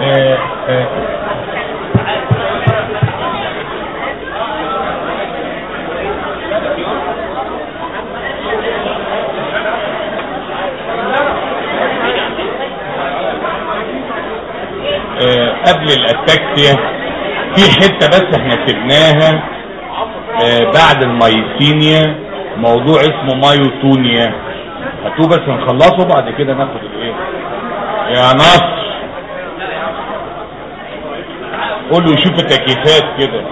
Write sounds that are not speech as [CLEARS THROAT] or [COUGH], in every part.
آه، آه. آه، قبل الاتاكسيا في حتة بس إحنا سبناها آه، بعد المايسينيا موضوع اسمه مايوتونيا هاتوه بس نخلصه بعد كده ناخد الإيه؟ يا نصر. قول له يشوف التكييفات كده.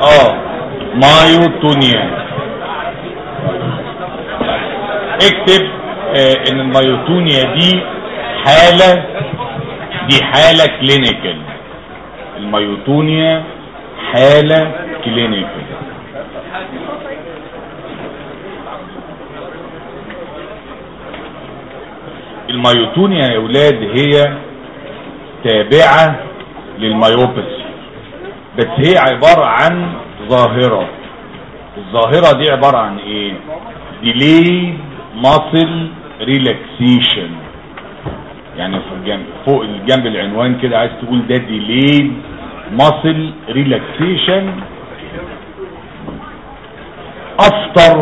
آه myotonia اكتب آه إن ال myotonia دي حالة دي حالة clinical ال myotonia حالة clinical ال myotonia يا أولاد هي تابعة للمايوباثي بس هي عبارة عن ظاهرة. الظاهرة دي عبارة عن إيه؟ Delayed muscle relaxation. يعني في الجنب فوق الجنب العنوان كده عايز تقول ده delayed muscle relaxation. After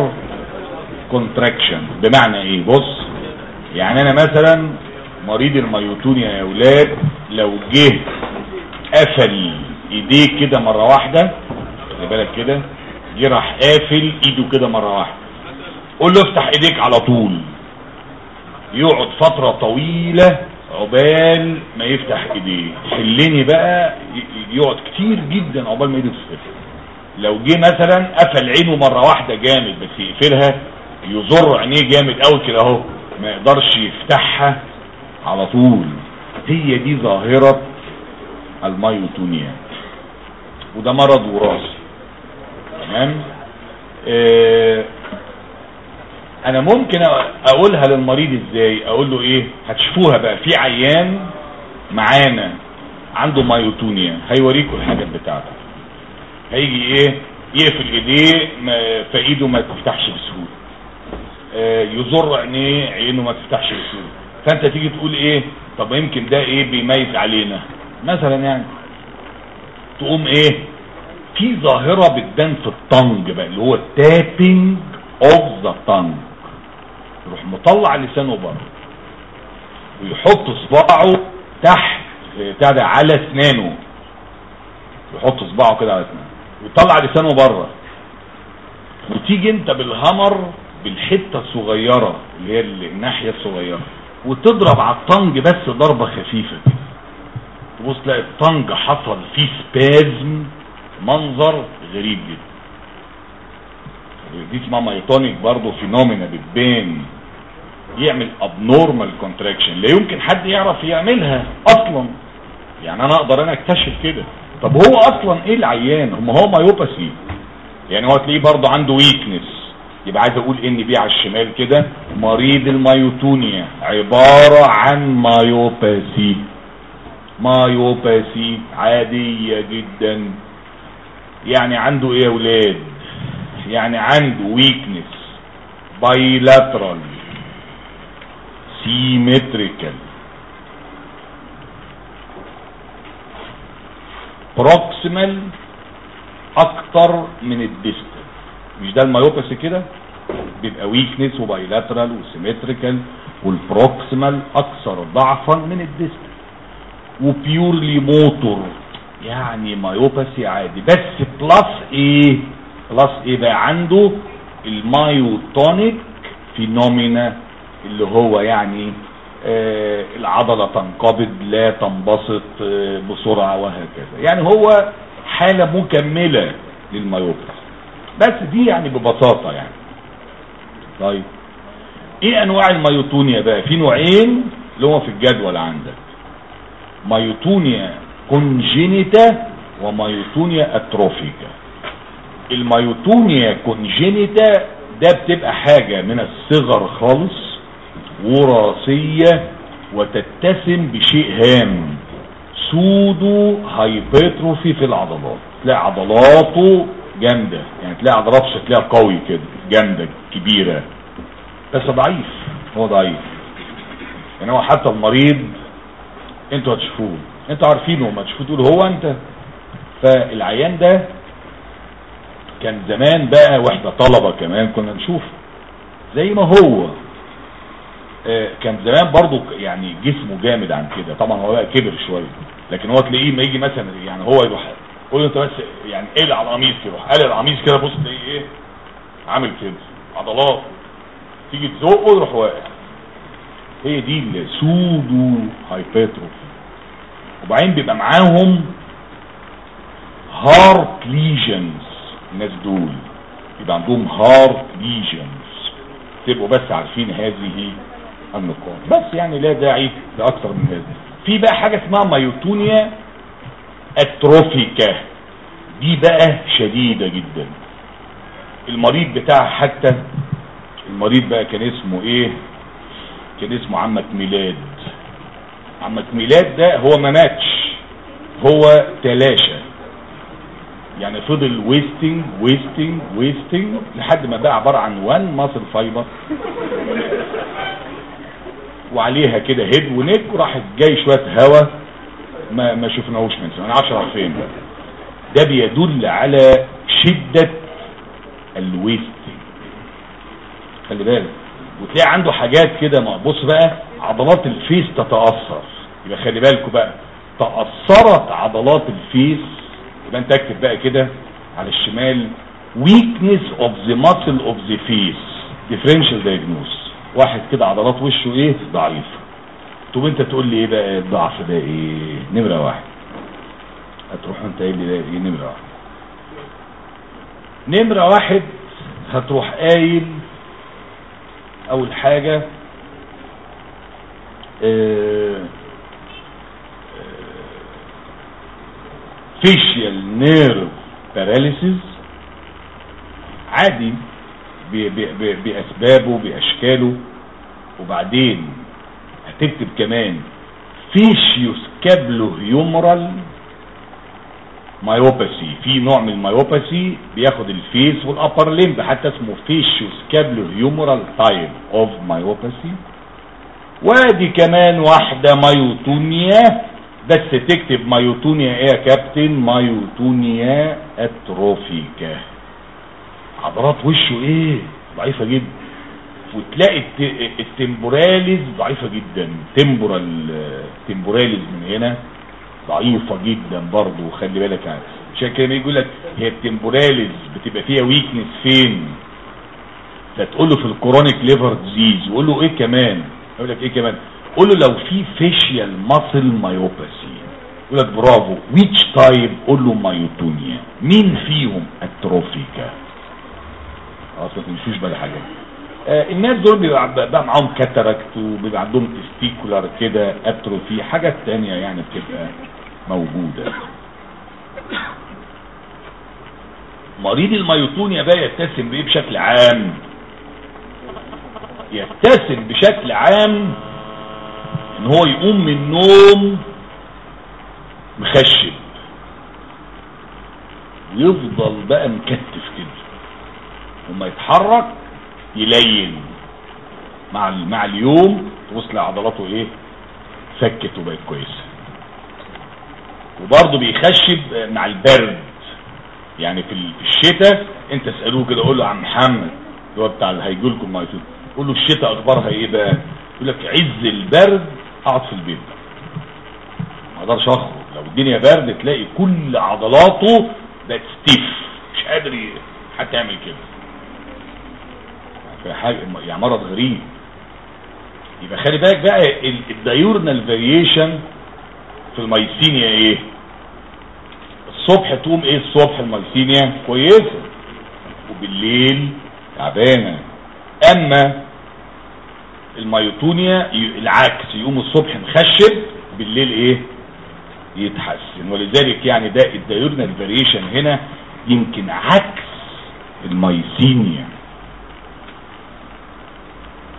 contraction. بمعنى إيه؟ بص يعني أنا مثلا مريض الميوتونيا يا أولاد لو جه قفل ايديه كده مرة واحدة خلي بالك كده جه راح قافل ايده كده مرة واحدة. قول له افتح ايديك على طول. يقعد فترة طويلة عقبال ما يفتح ايديه. حلني بقى يقعد كتير جدا عقبال ما ايده تتفتح لو جه مثلا قفل عينه مرة واحدة جامد بس يقفلها يزر عينيه جامد قوي كده أهو ما يقدرش يفتحها على طول. هي دي ظاهرة المايوتونيا وده مرض وراثي. تمام؟ آه أنا ممكن أقولها للمريض إزاي؟ أقول له إيه؟ هتشوفوها بقى. في عيان معانا عنده مايوتونيا. هيوريكم الحاجات بتاعته. هيجي إيه؟ يقفل إيديه فإيده ما تفتحش بسهولة. آه، يزر عينيه عينه ما تفتحش بسهولة. فأنت تيجي تقول إيه؟ طب يمكن ده إيه بيميز علينا؟ مثلا يعني. تقوم إيه؟ في ظاهرة بتبان في ال tongue بقى اللي هو ال tapping of the tongue يروح مطلع لسانه بره ويحط صباعه تحت بتاع ده على أسنانه. يحط صباعه كده على أسنانه ويطلع لسانه بره. وتيجي أنت بال hammer بالحتة الصغيرة اللي هي الناحية الصغيرة وتضرب على ال tongue بس ضربة خفيفة كده. تبص تلاقي ال tongue حصل فيه spasm منظر غريب جدا. دي اسمها myotonic برضه phenomena بتبان. يعمل abnormal contraction لا يمكن حد يعرف يعملها أصلا. يعني أنا أقدر أنا أكتشف كده. طب هو أصلا إيه العيان؟ هم هو myopathy يعني هو تلاقيه برضه عنده weakness يبقى عايز أقول إن بي على الشمال كده. مريض ال myotonia عبارة عن myopathy myopathy عادية جدا. يعني عنده إيه يا ولاد؟ يعني عنده weakness bilateral symmetrical proximal أكتر من ال distal مش ده ال myopathy كده؟ بيبقى weakness و bilateral و symmetrical وال proximal أكثر ضعفا من ال distal و purely motor. يعني myopathy عادي. بس plus إيه plus إيه بقى عنده ال myotonic phenomena اللي هو يعني آه العضلة تنقبض لا تنبسط آه بسرعة وهكذا. يعني هو حالة مكملة لل myopathy بس دي يعني ببساطة يعني. طيب. إيه أنواع ال myotonia بقى؟ في نوعين اللي هو في الجدول عندك. myotonia congenita و myotonia atrophica. ال myotonia congenita ده بتبقى حاجة من الصغر خالص وراثية وتتسم بشيء هام. pseudohypertrophy في العضلات. تلاقي عضلاته جامدة. يعني تلاقي عضلات شكلها قوي كده. جامدة كبيرة. بس ضعيف. هو ضعيف. يعني هو حتى المريض أنتوا هتشوفوه. أنتوا عارفينه ما تشوفوه تقولوا هو انت. فالعيان ده كان زمان بقى وإحنا طلبة كمان كنا نشوف. زي ما هو. آه، كان زمان برضو يعني جسمه جامد عن كده. طبعا هو بقى كبر شوية. لكن هو تلاقيه ما يجي مثلا يعني هو يروح قول انت بس يعني اقلع على القميص يروح قلع القميص كده بص تلاقيه إيه؟ عامل كده. عضلات. تيجي تزقه يروح واقع. هي دي ال pseudohypertrophy وبعدين بيبقى معاهم heart lesions الناس دول يبقى عندهم heart lesions تبقوا بس عارفين هذه النقاط. بس يعني لا داعي لأكثر من هذا في بقى حاجة اسمها myotonia atrophica دي بقى شديدة جدا. المريض بتاعها حتى المريض بقى كان اسمه إيه؟ كان اسمه عمك ميلاد. عمك ميلاد ده هو ما ماتش هو تلاشى. يعني فضل wasting و wasting و wasting لحد ما بقى عبارة عن one muscle fiber وعليها كده head و neck وراحت جاي شوية هوا ما ما شفناهوش من أنا عارف راح فين ده بيدل على شدة ال wasting خلي بالك. وتلاقي عنده حاجات كده بص بقى. عضلات ال face تتأثر. يبقى خلي بالكوا بقى تأثرت عضلات ال face يبقى انت اكتب بقى كده على الشمال weakness of the muscle of the face. Differential diagnosis. واحد كده عضلات وشه إيه؟ ضعيف طب انت تقول لي إيه بقى؟ الضعف ده إيه؟ نمرة واحد. هتروح انت قايل لي ده إيه؟ نمرة واحد. نمرة واحد هتروح قايل أول حاجة فيشيال نيرف paralysis عادي ب- ب- ب- بأسبابه بأشكاله. وبعدين هتكتب كمان facioscapulohumeral myopathy في نوع من ال myopathy بياخد ال face وال upper limb حتى اسمه facioscapulohumeral type of myopathy وادي كمان واحدة myotonia. بس تكتب myotonia إيه يا كابتن؟ myotonia atrophica. عضلات وشه إيه؟ ضعيفة جدا. وتلاقي الت- ال temporalis ضعيفة جدا. temporal temporalis من هنا ضعيفة جدا برضه خلي بالك يعني عشان كده بيقول لك هي ال temporalis بتبقى فيها weakness فين؟ فتقول له في ال chronic liver disease يقول له إيه كمان؟ يقول لك إيه كمان؟ قول له لو في facial muscle myopathy يقول لك برافو. which type قول له myotonia. مين فيهم؟ atrophica خلاص ما تمشوش بقى حاجة آه الناس دول بيبقى بقى معاهم cataract وبيبقى عندهم testicular كده atrophy حاجات تانية يعني بتبقى موجودة. مريض ال myotonia بقى يتسم بإيه؟ بشكل عام. يتسم بشكل عام إن هو يقوم من النوم مخشب. ويفضل بقى مكتف كده وما يتحرك يلين. مع مع اليوم توصل عضلاته إيه؟ فكت وبقت كويسة. وبرضه بيخشب مع البرد. يعني في ال- في الشتاء أنت اسألوه كده قول له عم محمد اللي هو بتاع الهيجولكم مايتوت قول له الشتاء أخبارها إيه بقى؟ يقول لك عز البرد أقعد في البيت. ما أقدرش أخرج. لو الدنيا برد تلاقي كل عضلاته بقت ستيف مش قادر حتى يعمل كده. حاجة يعني مرض غريب. يبقى خلي بالك بقى ال- الدايورنال فاريشن في الميسينيا إيه؟ الصبح تقوم إيه الصبح ال myasthenia؟ كويسة. وبالليل تعبانة. أما ال myotonia العكس يقوم الصبح مخشب بالليل إيه؟ يتحسن. ولذلك يعني ده ال diurnal variation هنا يمكن عكس ال myasthenia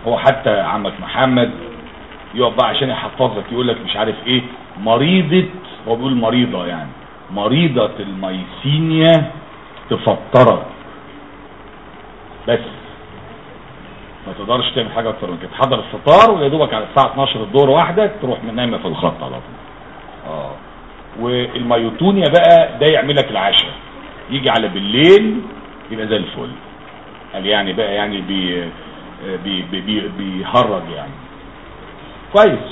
هو حتى عمك محمد يقف بقى عشان يحفظك يقول لك مش عارف إيه مريضة هو بيقول مريضة يعني مريضة ال myasthenia تفطرك بس ما تقدرش تعمل حاجة أكتر من كده. تحضر الفطار ويا دوبك على الساعة 12 الظهر واحدة تروح من نايمة في الخط على طول. آه. وال myotonia بقى ده يعمل لك العشاء. يجي على بالليل يبقى زي الفل. قال يعني بقى يعني بي بي بي بي بيهرج يعني. كويس.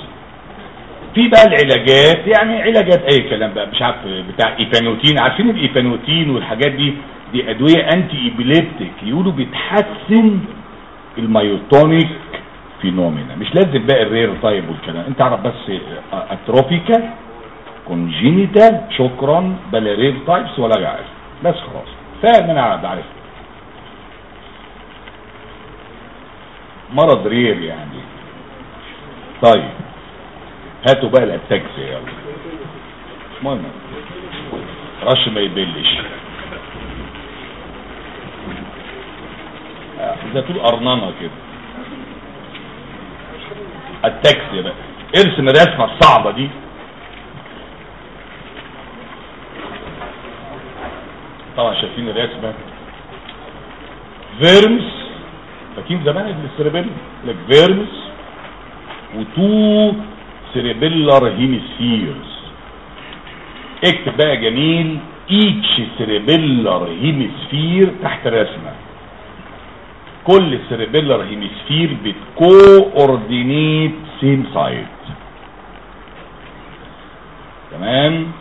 في بقى العلاجات يعني علاجات أي كلام بقى مش عارف بتاع Epanutin عارفين ال Epanutin والحاجات دي؟ دي أدوية antiepileptic يقولوا بتحسن ال myotonic phenomena. مش لازم بقى ال rare طيب والكلام. انت عارف بس atrophica congenital شكرا بلا rare types ولا عارف بس خلاص. فاهم أنا عارف مرض رير يعني. طيب. هاتوا بقى الاتاكس يلا. المهم رش ما يبلش. زي تقول قرنانه كده. التاكسي بقى ارسم الرسمه الصعبه دي. طبعا شايفين الرسمة. vermis. فاكرين زمان ال cerebellar vermis. و two cerebellar hemispheres اكتب بقى جميل. each cerebellar hemisphere تحت الرسمه كل cerebellar hemisphere بت coordinate same side تمام؟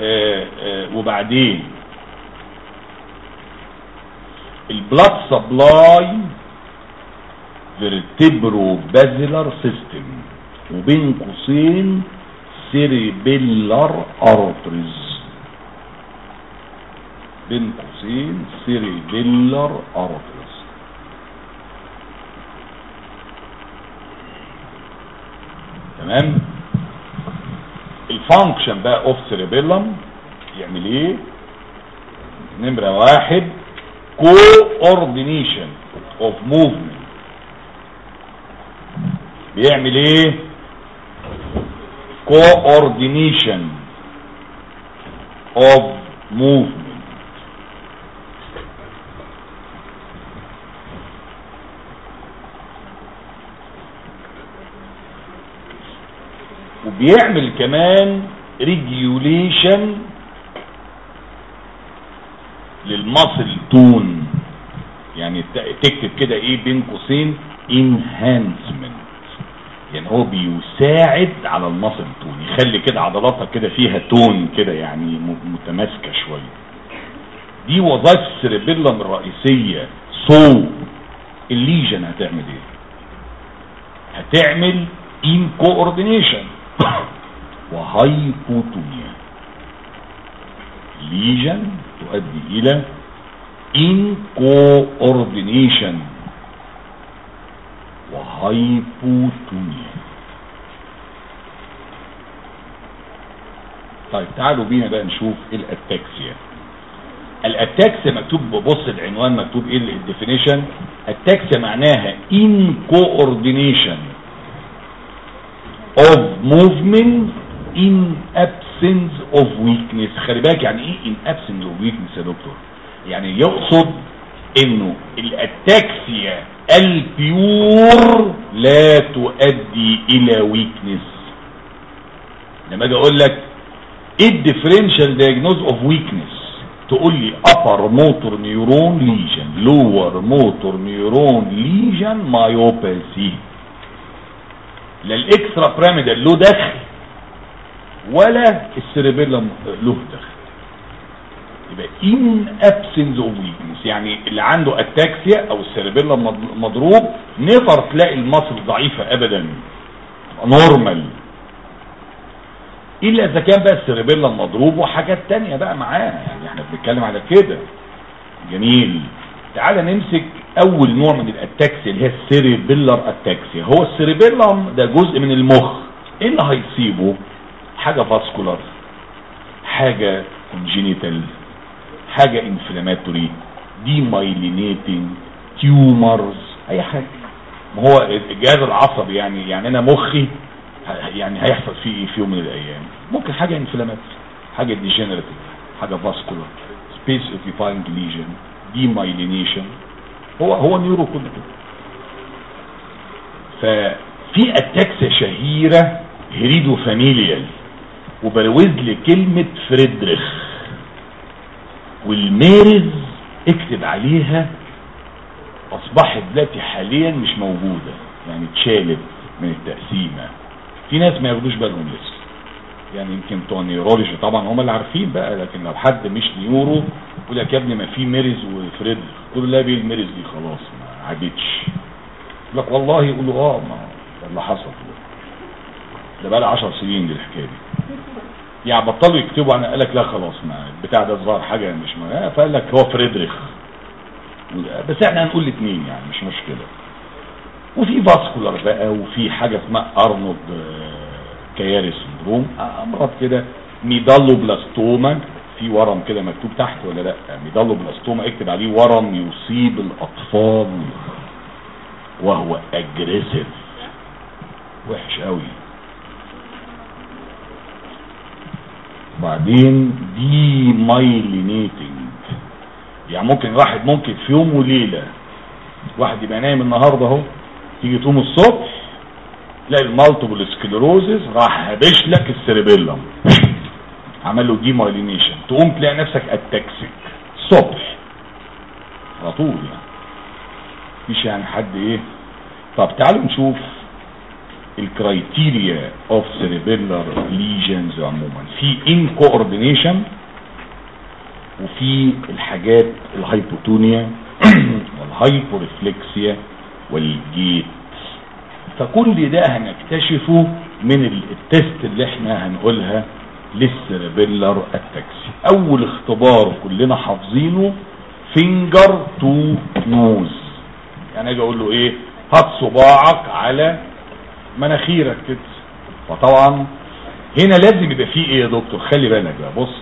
آه آه وبعدين ال blood supply vertebrobasilar system وبين قوسين cerebellar arteries بين قوسين cerebellar arteries تمام؟ ال function بقى of cerebellum يعمل إيه؟ نمرة واحد coordination of movement. بيعمل إيه؟ coordination of movement. وبيعمل كمان regulation لل muscle tone يعني تكتب كده إيه بين قوسين؟ enhancement. يعني هو بيساعد على ال muscle tone يخلي كده عضلاتها كده فيها tone كده يعني متماسكة شوية. دي وظائف ال cerebellum الرئيسية so ال lesion هتعمل إيه؟ هتعمل incoordination و [COUGHS] hypotonia lesion تؤدي إلى incoordination. و hypotonia طيب تعالوا بينا بقى نشوف ال ataxia ال ataxia مكتوب ببص العنوان مكتوب إيه ال definition ال ataxia معناها incoordination. Of movement in absence of weakness. خلي بالك يعني إيه in absence of weakness يا دكتور؟ يعني يقصد إنه ال ataxia ال pure لا تؤدي إلى weakness لما أجي أقول لك إيه ال differential diagnosis of weakness تقول لي upper motor neuron lesion lower motor neuron lesion myopathy. لا ال extrapyramidal له دخل. ولا ال cerebellum له دخل. يبقى in absence of weakness يعني اللي عنده ataxia أو ال cerebellum مضروب never تلاقي ال muscle ضعيفة ابدا. normal إلا إذا كان بقى ال cerebellum مضروب وحاجات تانية بقى معاه. يعني إحنا بنتكلم على كده. جميل. تعال نمسك أول نوع من ال ataxia اللي هي ال cerebellar ataxia هو ال cerebellum ده جزء من المخ. إيه اللي هيصيبه؟ حاجة vascular حاجة congenital حاجة inflammatory demyelinating tumors أي حاجة. ما هو الجهاز العصبي يعني يعني أنا مخي يعني هيحصل فيه إيه في يوم من الأيام؟ ممكن حاجة inflammatory حاجة degenerative حاجة vascular space occupying lesion demyelination هو هو neuro كله كده ففي ataxia شهيرة heredofamilial وبلوز لي كلمة فريدريخ والميرز اكتب عليها أصبحت دلوقتي حاليا مش موجودة يعني اتشالت من التقسيمة. في ناس ما ياخدوش بالهم لسه. يعني يمكن بتوع ال neurology طبعا هم اللي عارفين بقى لكن لو حد مش neuro يقول لك يا ابني ما في ميرز وفريد تقول لا بيه الميرز دي خلاص ما عادتش. يقول لك والله يقول له آه ما ده اللي حصل. ده بقى لها 10 سنين دي الحكاية دي. يعني بطلوا يكتبوا أنا قال لك لا خلاص ما البتاع ده ظهر حاجة مش ما فقال لك هو فريدريخ. بس إحنا هنقول الاثنين يعني مش مشكلة. وفي vascular بقى وفي حاجة اسمها أرنولد كياري syndrome امراض كده medulloblastoma في ورم كده مكتوب تحت ولا لأ؟ medulloblastoma اكتب عليه ورم يصيب الأطفال. وهو aggressive وحش قوي بعدين demyelinating يعني ممكن واحد ممكن في يوم وليلة واحد يبقى نايم النهاردة أهو تيجي تقوم الصبح تلاقي ال multiple sclerosis راح هبش لك ال cerebellum عمل له demyelination تقوم تلاقي نفسك ataxic الصبح على طول يعني. مفيش يعني حد إيه. طب تعالوا نشوف ال criteria of cerebellar lesions عموما. في incoordination وفي الحاجات ال hypotonia وال hyporeflexia وال gait فكل ده هنكتشفه من ال test اللي إحنا هنقولها لل cerebellar ataxia أول اختبار كلنا حافظينه finger to nose. يعني أجي أقول له إيه؟ هات صباعك على مناخيرك كده. فطبعا هنا لازم يبقى فيه إيه يا دكتور؟ خلي بالك بقى. بص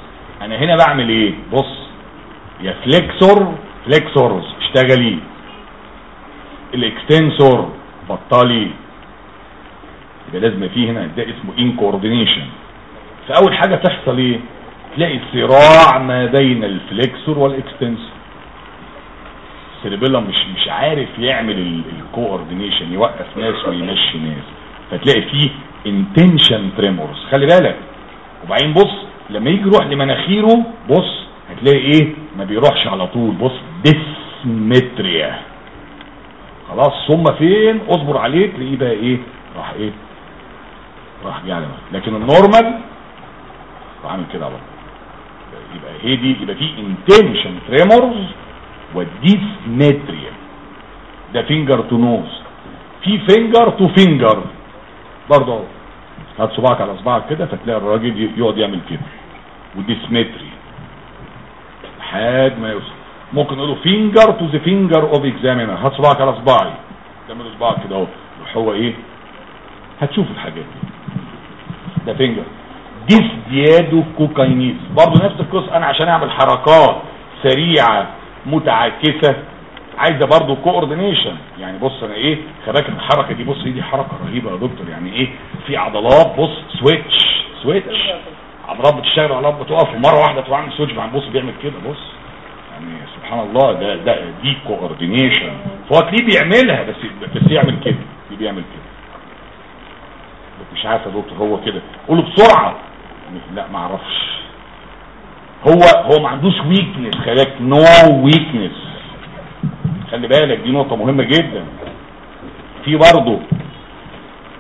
أنا هنا بعمل إيه؟ بص يا flexor flexors اشتغلي. ال extensor بطلي. يبقى لازم فيه هنا ده اسمه incoordination. فأول حاجة تحصل إيه؟ تلاقي صراع ما بين ال flexor وال extensor. ال cerebellum مش مش عارف يعمل ال coordination يوقف ناس ويمشي ناس. فتلاقي فيه intention tremors خلي بالك. وبعدين بص لما يجي يروح لمناخيره بص هتلاقي إيه؟ ما بيروحش على طول. بص dysmetria خلاص ثم فين؟ اصبر عليه تلاقيه بقى إيه؟ راح إيه؟ راح جاي لكن ال normal راح عامل كده على يبقى هي دي يبقى في intention tremors وال dysmetria ده finger to nose في finger to finger برضه أهو. هات صباعك على صباعك كده فتلاقي الراجل يقعد يعمل كده. و dysmetria لحد ما يوصل. ممكن نقوله finger to the finger of examiner هات صباعك على صباعي. تعمل صباعك كده أهو. هو إيه؟ هتشوف الحاجات دي. ده finger dysdiadochokinesia برضه نفس القصة أنا عشان أعمل حركات سريعة متعاكسة عايزة برضه coordination يعني بص أنا إيه خباك الحركة دي بص دي حركة رهيبة يا دكتور. يعني إيه في عضلات بص switch switch عضلات بتشتغل وعضلات بتقف ومرة واحدة تروح عامل switch بص بيعمل كده بص. يعني سبحان الله ده ده دي coordination فهو تلاقيه بيعملها بس بس يعمل كده ليه بيعمل كده. مش عارف يا دكتور هو كده. قوله بسرعة. لا ما أعرفش. هو هو ما عندوش weakness خلاك no weakness خلي بالك دي نقطة مهمة جدا. في برضه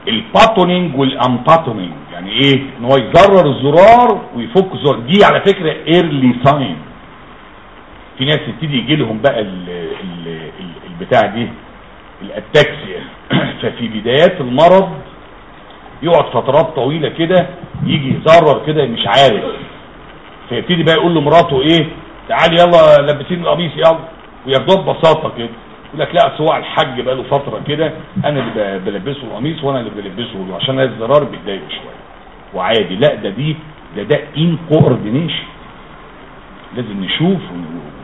ال buttoning وال unbuttoning يعني إيه؟ إن هو يزرر الزرار ويفك الزرار. دي على فكرة early sign في ناس يبتدي يجي لهم بقى ال ال ال البتاع دي الأتاكسيا. [CLEARS THROAT] ففي بدايات المرض يقعد فترات طويلة كده يجي يزرر كده مش عارف. فيبتدي بقى يقول لمراته إيه تعالي يلا لبسيني القميص يلا. وياخدوها ببساطه كده يقول لك لا هو الحاج بقى له فترة كده أنا اللي بلبسه القميص وأنا اللي بلبسه له عشان الزرار بيتضايقوا شوية. وعادي لا ده دي ده ده incoordination لازم نشوف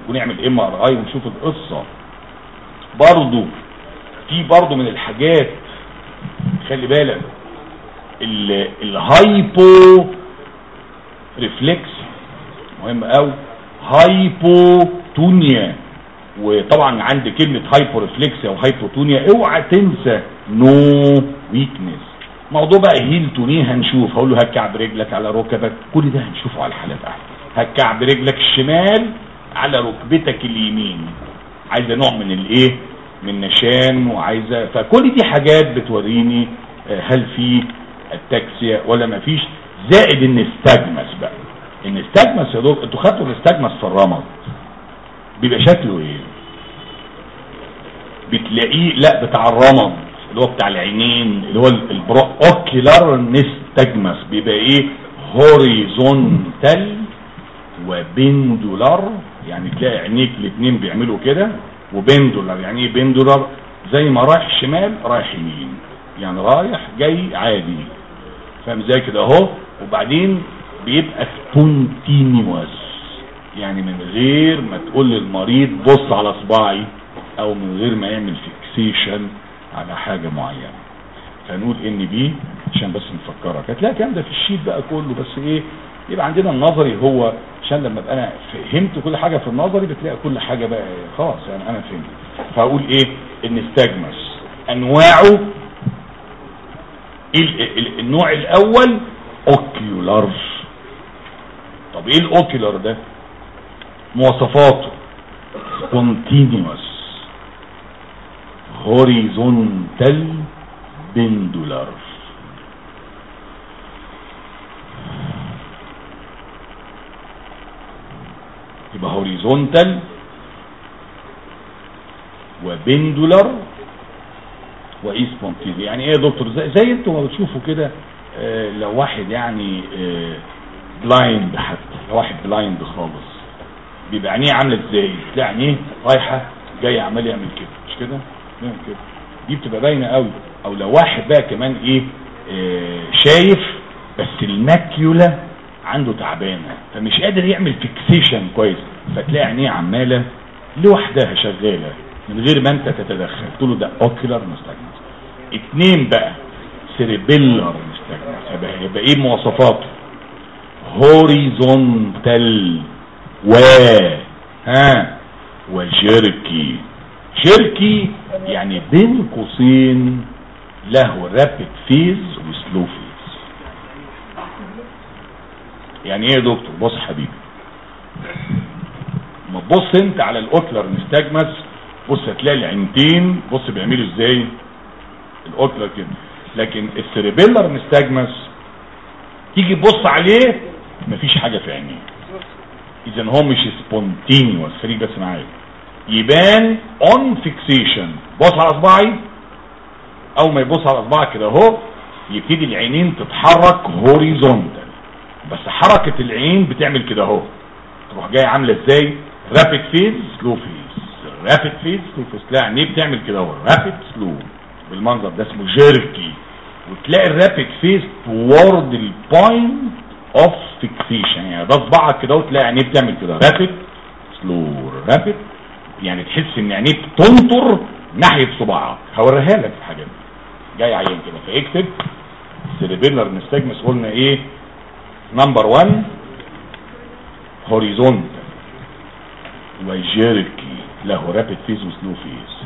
ونعمل MRI ونشوف القصة. برضو في برضو من الحاجات خلي بالك ال hyporeflexia مهم قوي. hypotonia وطبعا عند كلمة hyporeflexia أو hypotonia اوعى تنسى no ويكنس موضوع بقى هيل توني هنشوف. هقول له هكعب رجلك على ركبك. كل ده هنشوفه على الحالات احسن هكعب رجلك الشمال على ركبتك اليمين. عايزة نوع من الايه؟ من نشان وعايزة. فكل دي حاجات بتوريني هل في التاكسيا ولا ما فيش زائد النستجمس بقى. النستجمس يا دكتور أنتوا خدتوا النستجمس في الرمض. بيبقى شكله إيه؟ بتلاقيه لا بتاع الرمض اللي هو بتاع العينين اللي هو ال ocular nystagmus بيبقى إيه؟ horizontal و pendular. يعني تلاقي عينيك الاثنين بيعملوا كده و pendular. يعني إيه pendular؟ زي ما رايح شمال رايح يمين. يعني رايح جاي عادي. فاهم إزاي كده اهو؟ وبعدين بيبقى spontaneous يعني من غير ما تقول للمريض بص على صباعي أو من غير ما يعمل fixation على حاجة معينة. فنقول إن بي عشان بس نفكرك هتلاقي الكلام ده في ال sheet بقى كله بس إيه؟ يبقى عندنا النظري هو عشان لما ابقى أنا فهمت كل حاجة في النظري بتلاقي كل حاجة بقى خلاص يعني أنا فهمت. فأقول إيه؟ nystagmus أنواعه النوع الأول ocular طب إيه ال ocular ده؟ مواصفاته. continuous. horizontal pendular. يبقى horizontal و pendular وايه spontaneous يعني إيه يا دكتور؟ زي, زي أنتوا ما بتشوفوا كده آه لو واحد يعني آه blind حتى لو واحد blind خالص بيبقى عينيه عاملة إزاي؟ تلاقي عينيه رايحة جاية عمال يعمل كده مش كده؟ يعمل كده. دي بتبقى باينة قوي. أو لو واحد بقى كمان إيه آه شايف بس ال macula عنده تعبانة فمش قادر يعمل fixation كويس فتلاقي عينيه عمالة لوحدها شغالة من غير ما أنت تتدخل. تقول له ده ocular nystagmus اتنين بقى. cerebellar nystagmus يبقى, إيه مواصفاته؟ horizontal و. ها؟ و jerky jerky يعني بين قوسين له rapid phase و slow phase يعني إيه يا دكتور؟ بص حبيبي. ما تبص انت على ال ocular nystagmus بص هتلاقي العينتين بص بيعملوا إزاي؟ ال ocular كده لكن ال cerebellar nystagmus تيجي تبص عليه مفيش حاجة في عينيه. إذا هو مش spontaneous خليك بس معايا. يبان on fixation بص على اصبعي أول ما يبص على اصبعك كده أهو يبتدي العينين تتحرك horizontal بس حركة العين بتعمل كده أهو. تروح جاي عاملة إزاي؟ rapid phase slow phase rapid phase slow phase تلاقي عينيه بتعمل كده أهو؟ rapid slow بالمنظر ده اسمه jerky. وتلاقي ال rapid phase toward ال point of fixation يعني ده صباعك كده وتلاقي عينيه بتعمل كده. rapid slow rapid يعني تحس إن عينيه بتنطر ناحية صباعك. هوريها لك الحاجات دي. جاي عيان كده. فاكتب. cerebellar nystagmus قلنا إيه؟ number 1 horizontal و jerky له rapid phase و slow phase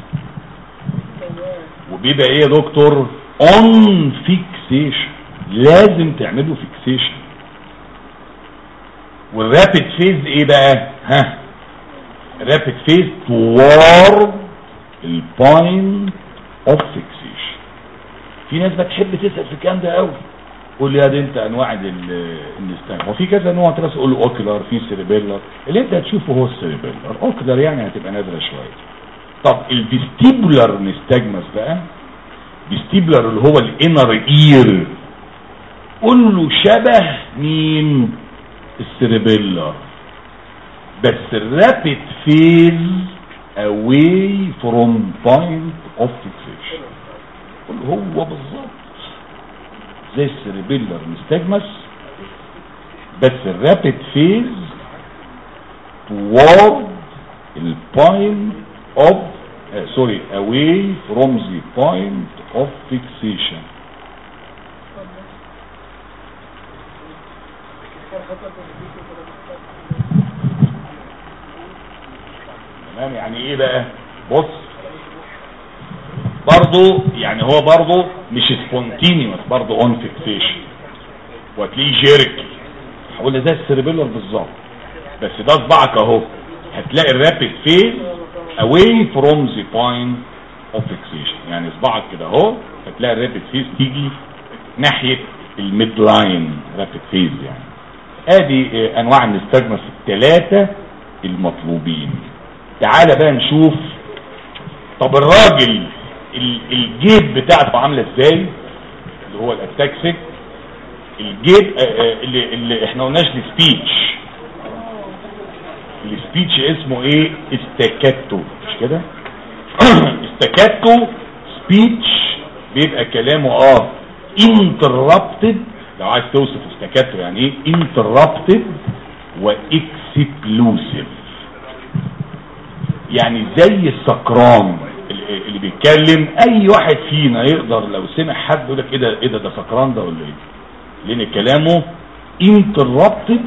وبيبقى إيه يا دكتور؟ on fixation لازم تعملوا fixation وال rapid phase إيه بقى؟ ها؟ rapid phase toward ال point of fixation في ناس بتحب تسأل في الكلام ده قوي. قول لي دي انت انواع الاستان وفي كذا نوع تراس قول ocular في cerebellar اللي انت هتشوفه هو ال cerebellar ocular يعني هتبقى نادرة شوية. طب ال vestibular nystagmus بقى. vestibular اللي هو ال inner ear. قول له شبه مين؟ ال cerebellar بس ال rapid phase away from point of fixation. قول هو بالظبط. زي ال cerebellar nystagmus. بس ال rapid phase toward ال point of uh, sorry away from the point of fixation. تمام؟ يعني إيه بقى؟ بص. برضو يعني هو برضو مش spontaneous برضو on fixation وهتلاقيه jerky هقول زي ال cerebellar بالظبط. بس ده صباعك أهو. هتلاقي ال rapid phase away from the point of fixation. يعني صباعك كده اهو هتلاقي ال rapid phase تيجي ناحية ال midline rapid phase يعني. آدي آه أنواع ال nystagmus الثلاثة المطلوبين. تعالى بقى نشوف طب الراجل الجيب بتاعته عاملة إزاي؟ اللي هو ال ataxic. الجيب اللي, اللي إحنا قلناش ال speech. ال speech اسمه إيه؟ staccato مش كده؟ [CLEARS THROAT] staccato speech بيبقى كلامه آه interrupted. لو عايز توصف staccato يعني إيه؟ interrupted و explosive يعني زي السكران اللي بيتكلم. أي واحد فينا يقدر لو سمع حد يقول لك إيه ده إيه ده ده سكران ده ولا إيه؟ لأن كلامه interrupted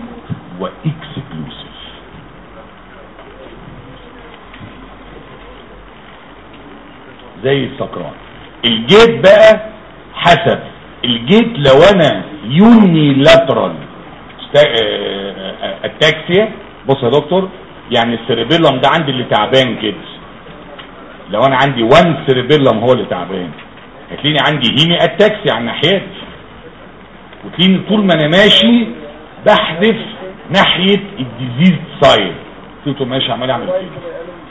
و explosive زي السكران ال gait بقى حسب ال gait لو أنا unilateral ataxia بص يا دكتور يعني ال cerebellum ده عندي اللي تعبان كده. لو أنا عندي one cerebellum هو اللي تعبان. هتلاقيني عندي hemiataxia على الناحيات وتلاقيني طول ما أنا ماشي بحذف ناحية ال diseased side طول ماشي عمال اعمل كده.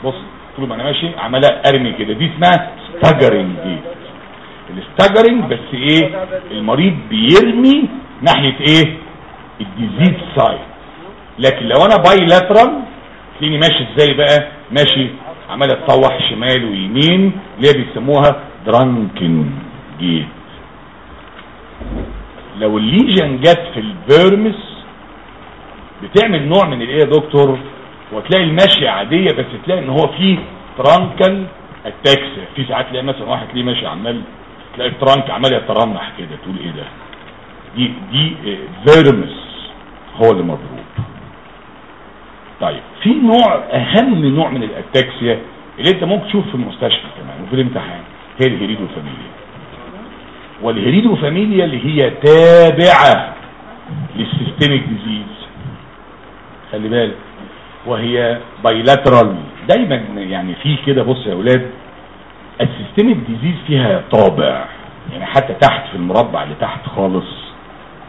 بص. طول ما أنا ماشي؟ عمال أرمي كده. دي اسمها staggering دي. ال staggering بس إيه؟ المريض بيرمي ناحية إيه؟ ال diseased side لكن لو أنا bilateral تلاقيني ماشي إزاي بقى؟ ماشي. عمال اتطوح شمال ويمين اللي هي بيسموها drunken gait لو ال lesion جت في ال vermis بتعمل نوع من الإيه يا دكتور؟ وتلاقي المشي عادية بس تلاقي إن هو فيه truncal ataxia. في ساعات تلاقي مثلا واحد تلاقيه ماشي عمال تلاقي ال trunk عمال يترنح كده تقول إيه ده؟ دي دي vermis هو اللي مضروب. طيب في نوع أهم نوع من ال ataxia اللي أنت ممكن تشوف في المستشفى كمان وفي الامتحان هي ال heredofamilial. وال heredofamilial اللي هي تابعة لل systemic disease خلي بالك. وهي bilateral دايما يعني في كده بص يا أولاد ال systemic disease فيها طابع. يعني حتى تحت في المربع اللي تحت خالص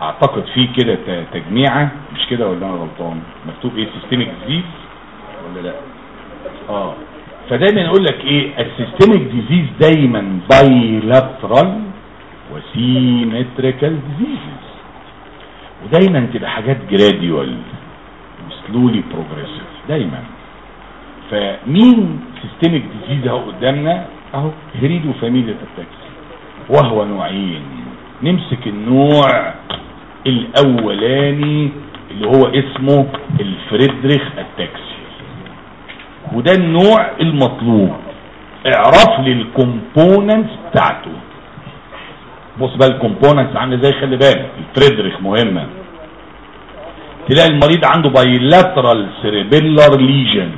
أعتقد في كده تجميعة. مش كده ولا أنا غلطان؟ مكتوب إيه؟ systemic disease ولا لأ؟ آه. فدايما يقول لك إيه؟ ال systemic disease دايما bilateral و symmetrical diseases ودايما تبقى حاجات gradual slowly progressive دايما فمين systemic disease اهو قدامنا اهو heredofamilial ataxia وهو نوعين نمسك النوع الاولاني اللي هو اسمه ال Friedreich ataxia وده النوع المطلوب اعرف لي ال components بتاعته بص بقى الكومبوننتس عامله إزاي خلي بالك ال Friedreich مهمه تلاقي المريض عنده bilateral cerebellar lesion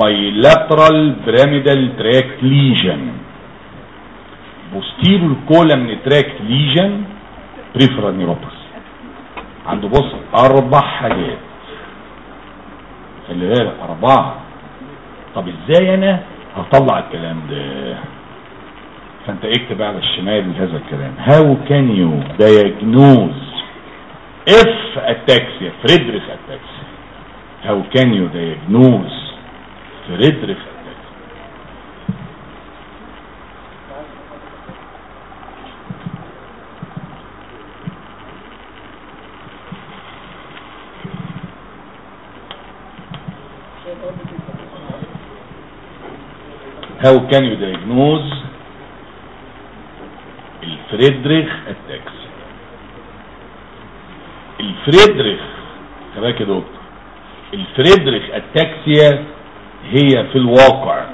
bilateral pyramidal tract lesion posterior column tract lesion peripheral neuropathy عنده بص أربع حاجات. خلي بالك أربعة. طب إزاي أنا هطلع الكلام ده؟ فأنت اكتب على الشمال هذا الكلام. How can you diagnose if ataxia Friedreich ataxia how can you diagnose Friedreich How can you diagnose ال Friedreich ataxia ال Friedreich خباك يا دكتور. ال Friedreich ataxia هي في الواقع.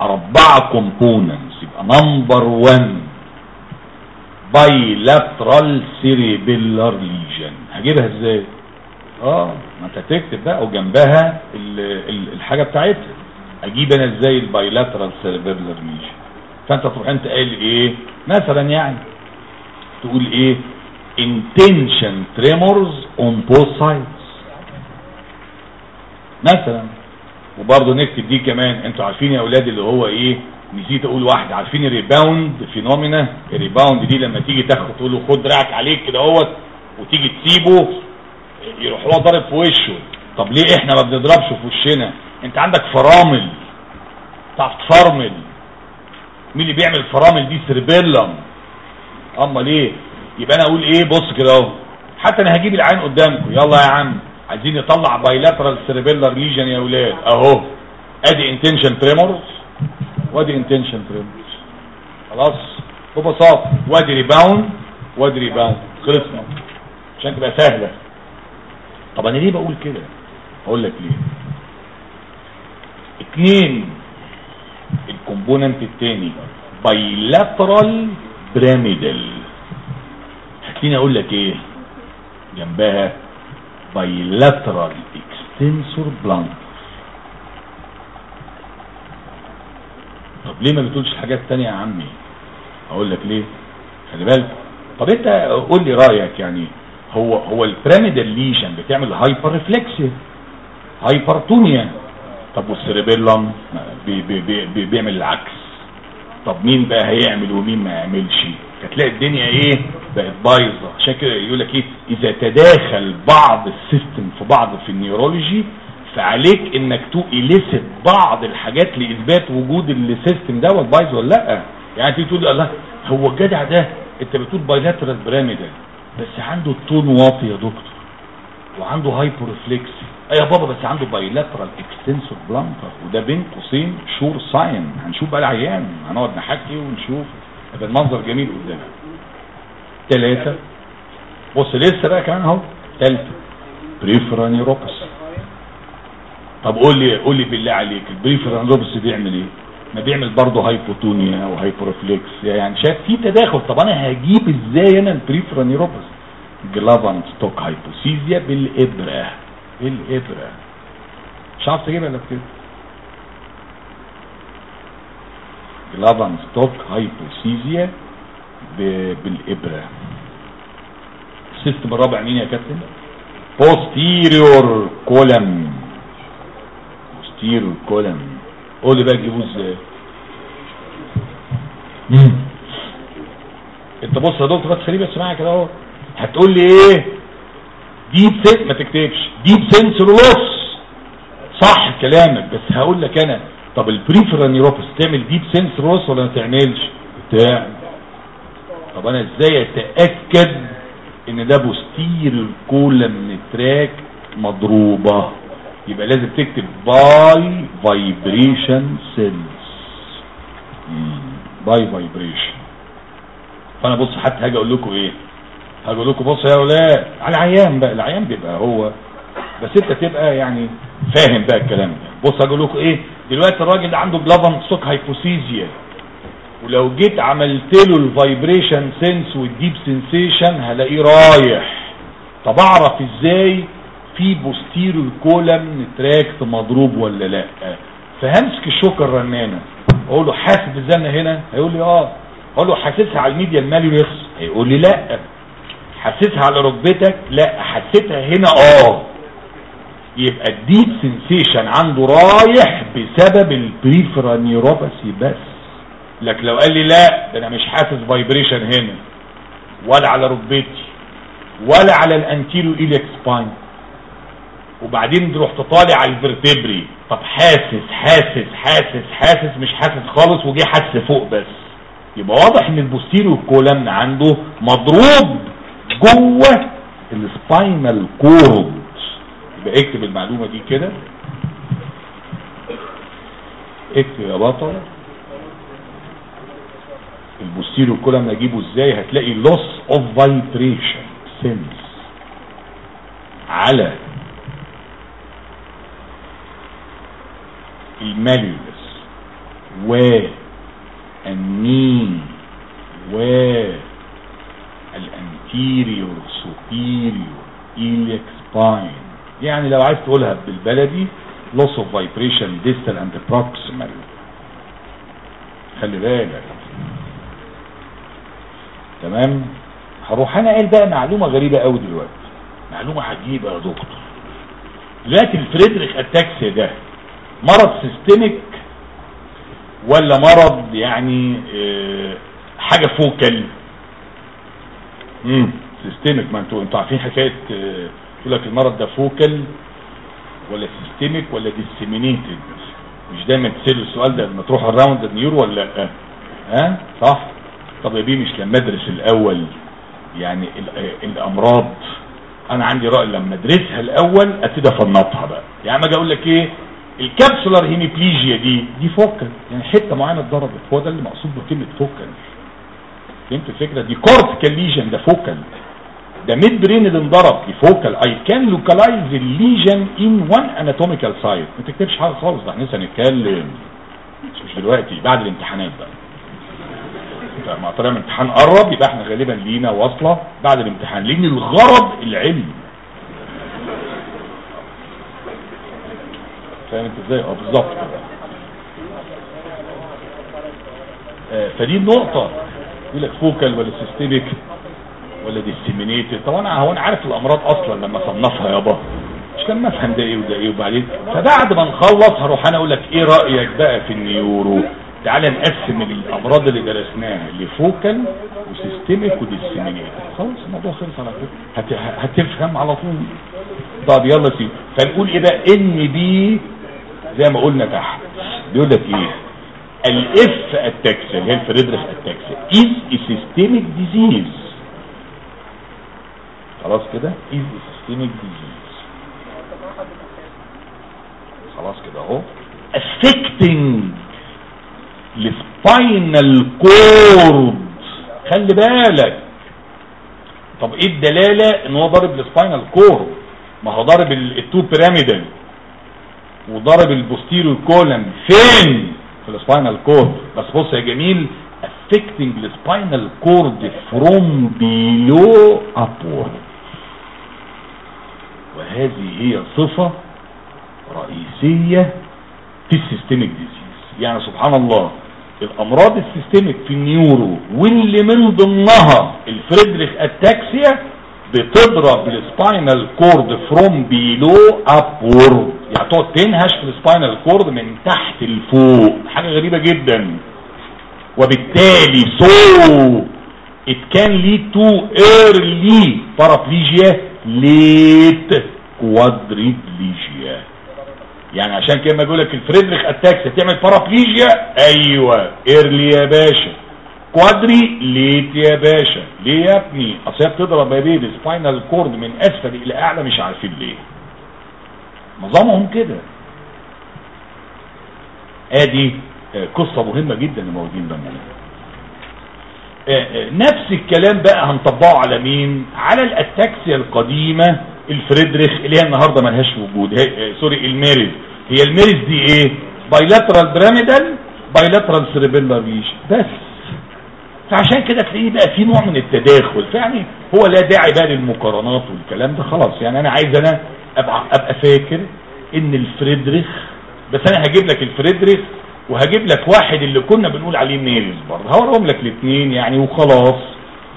أربعة components يبقى number 1 bilateral cerebellar lesion هجيبها إزاي؟ آه ما أنت تكتب بقى وجنبها ال ال الحاجة بتاعتها. أجيب أنا إزاي ال bilateral cerebellar lesion فأنت تروح أنت قايل إيه؟ مثلا يعني تقول إيه؟ Intention tremors on both sides. مثلا وبرضه نكتب دي كمان أنتوا عارفين يا أولاد اللي هو إيه؟ نسيت أقول واحد عارفين ال rebound phenomena ال rebound دي لما تيجي تاخد تقول له خد دراعك عليك كده أهوت وتيجي تسيبه يروح هو ضارب في وشه. طب ليه إحنا ما بنضربش في وشنا؟ أنت عندك فرامل تعرف تفرمل مين اللي بيعمل فرامل دي؟ cerebellum اما ليه يبقى أنا أقول إيه؟ بص كده أهو. حتى أنا هجيب العين قدامكم. يلا يا عم. عايزين نطلع bilateral cerebellar lesion يا أولاد أهو. أدي intention tremors وأدي intention tremors خلاص؟ ببساطة. وأدي rebound وأدي rebound خلصنا. عشان تبقى سهلة. طب أنا ليه بقول كده؟ هقول لك ليه. اتنين. ال component التاني. bilateral pyramidal هتلاقيني أقول لك إيه؟ جنبها bilateral extensor plantar طب ليه ما بتقولش حاجات تانية يا عمي؟ أقول لك ليه؟ خلي بالك. طب أنت قول لي رأيك يعني هو هو ال pyramidal lesion بتعمل hyperreflexia hypertonia طب وال cerebellum بي بي بي بي بيعمل العكس. طب مين بقى هيعمل ومين ما يعملش؟ هتلاقي الدنيا إيه؟ بقت بايظة. عشان كده يقول لك إيه؟ إذا تداخل بعض ال system في بعض في ال neurology فعليك إنك to elicit بعض الحاجات لإثبات وجود ال system دوت. بايظ ولا لأ؟ يعني تيجي تقول الله هو الجدع ده أنت بتقول bilateral pyramidal بس عنده ال tone واطي يا دكتور وعنده hyper أي يا بابا بس عنده bilateral extensor plantar وده بين قوسين sure sign هنشوف بقى العيان. هنقعد نحكي ونشوف. يبقى المنظر جميل قدامنا ثلاثة بص لسه بقى كمان أهو. ثالثة peripheral neuropathy طب قول لي قول لي بالله عليك ال peripheral neuropathy بيعمل إيه؟ ما بيعمل برضه hypotonia أو hyporeflexia يعني شايف في تداخل. طب أنا هجيب إزاي أنا ال peripheral neuropathy glove and stock hypoesthesia بالإبرة. بالإبرة. مش عارف تجيبها الا كده glove and stock hypoesthesia بالإبرة. ال system الرابع مين يا كابتن؟ posterior column posterior column قول لي بقى تجيبوه إزاي. أنت بص يا دكتور بس خليني بس معايا كده أهو. هتقول لي إيه؟ deep sens ما تكتبش. deep sensory loss. صح كلامك بس هقول لك أنا. طب ال peripheral neuropathy تعمل deep sensory loss ولا ما تعملش؟ تعمل طب أنا إزاي أتأكد إن ده posterior column tract مضروبة؟ يبقى لازم تكتب by vibration sense by vibration فأنا بص حتى هاجي أقول لكم إيه؟ هاجي أقول لكم بص يا أولاد على العيان بقى العيان بيبقى هو بس انت تبقى يعني فاهم بقى الكلام بص هاجي أقول لكم إيه؟ دلوقتي الراجل ده عنده glove and stock hypoesthesia ولو جيت عملت له ال vibration sense وال deep sensation هلاقيه رايح. طب أعرف إزاي في posterior ال column tract مضروب ولا لأ؟ فهمسك الشوكة الرنانة. أقول له حاسس الزنة هنا؟ هيقول لي آه. أقول له حاسسها على ال medial malleolus هيقول لي لأ. حاسسها على ركبتك؟ لأ. حسيتها هنا آه. يبقى ال deep sensation عنده رايح بسبب ال peripheral neuropathy بس. لكن لو قال لي لا ده أنا مش حاسس vibration هنا. ولا على ركبتي ولا على ال anterior iliac spine وبعدين رحت طالع على ال vertebrae طب حاسس حاسس حاسس حاسس مش حاسس خالص وجي حس فوق بس. يبقى واضح إن ال posterior column عنده مضروب جوه ال spinal cord يبقى اكتب المعلومة دي كده. اكتب يا بطل. ال posterior column اجيبه إزاي هتلاقي loss of vibration sense على ال malleolus و ال knee و ال anterior superior iliac spine يعني لو عايز تقولها بالبلدي loss of vibration distal and proximal خلي بالك. تمام؟ هروح أنا قايل بقى معلومة غريبة قوي دلوقتي. معلومة عجيبة يا دكتور. دلوقتي ال Friedreich ataxia ده مرض systemic ولا مرض يعني آه حاجة focal امم systemic ما أنتوا أنتوا عارفين حكاية يقول لك المرض ده focal ولا systemic ولا disseminated مش دايما تسال السؤال ده لما تروح ال round neuro ولا لا ها صح؟ طب يا بيه مش لما أدرس الأول يعني الأمراض. أنا عندي رأي لما أدرسها الأول أبتدي أفنطها بقى. يعني ما أجي أقول لك إيه؟ ال capsular hemiplegia دي دي focal. يعني حتة معينة اتضربت. هو ده اللي مقصود بكلمة focal. فهمت الفكرة؟ دي cortical lesion ده focal. midbrain اللي انضرب دي focal اي كان localized lesion in one anatomical site ما تكتبش حاجة خالص ده إحنا لسه هنتكلم مش دلوقتي بعد الامتحانات بقى. مع طريقة الامتحان قرب يبقى إحنا غالبا لينا واصله بعد الامتحان. لأن الغرض العلم فاهم انت إزاي؟ آه بالظبط آه فدي النقطة. يقول لك focal ولا systemic؟ ولا disseminated طبعا أنا هو أنا عارف الأمراض أصلا لما صنفها يابا مش لما أفهم ده إيه وده إيه وبعدين. فبعد ما نخلص هروح أنا أقول لك إيه رأيك بقى في ال neuro؟ تعالى نقسم الأمراض اللي درسناها ل focal و systemic و disseminated خلاص الموضوع خلص على هت... هتفهم على طول. طب يلا سيب فنقول إيه بقى؟ NB زي ما قلنا تحت. بيقول لك إيه؟ ال F ataxia اللي هي الفريدريخ is a systemic disease. خلاص كده؟ Is systemic disease. خلاص كده اهو. Affecting ال spinal cord خلي بالك. طب إيه الدلالة ان هو ضارب ال spinal cord ما هو ضارب ال two pyramidal. وضرب ال posterior column فين؟ في ال spinal cord بس بص يا جميل. Affecting the cord from below upward. وهذه هي صفة رئيسية في ال systemic disease. يعني سبحان الله الأمراض ال systemic في ال neuro واللي من ضمنها الفريدريخ ataxia بتضرب ال spinal cord from below upward يعني تقعد تنهش في ال spinal cord من تحت لفوق. حاجة غريبة جدا. وبالتالي so it can lead to early paraplegia. Late quadriplegia يعني عشان كده بيقول لك الفريدريخ ataxia تعمل paraplegia أيوه. early يا باشا. quadri late يا باشا. ليه يا ابني؟ أصل بتضرب يا baby. spinal cord من أسفل إلى أعلى مش عارفين ليه. نظامهم كده. ادي قصة مهمة جدا الموجودين ضمنها نفس الكلام بقى هنطبقه على مين؟ على ال ataxia القديمة الفريدريخ اللي هي النهاردة ملهاش وجود. هي sorry الميريز. هي الميريز دي إيه؟ bilateral pyramidal bilateral cerebellar ريش بس. فعشان كده تلاقيه بقى في نوع من التداخل. فيعني هو لا داعي بقى للمقارنات والكلام ده خلاص. يعني أنا عايز أنا أبقى, أبقى فاكر إن الفريدريخ بس أنا هجيب لك الفريدريخ وهجيب لك واحد اللي كنا بنقول عليه ميريز برضه. هوريهم لك الاثنين يعني وخلاص.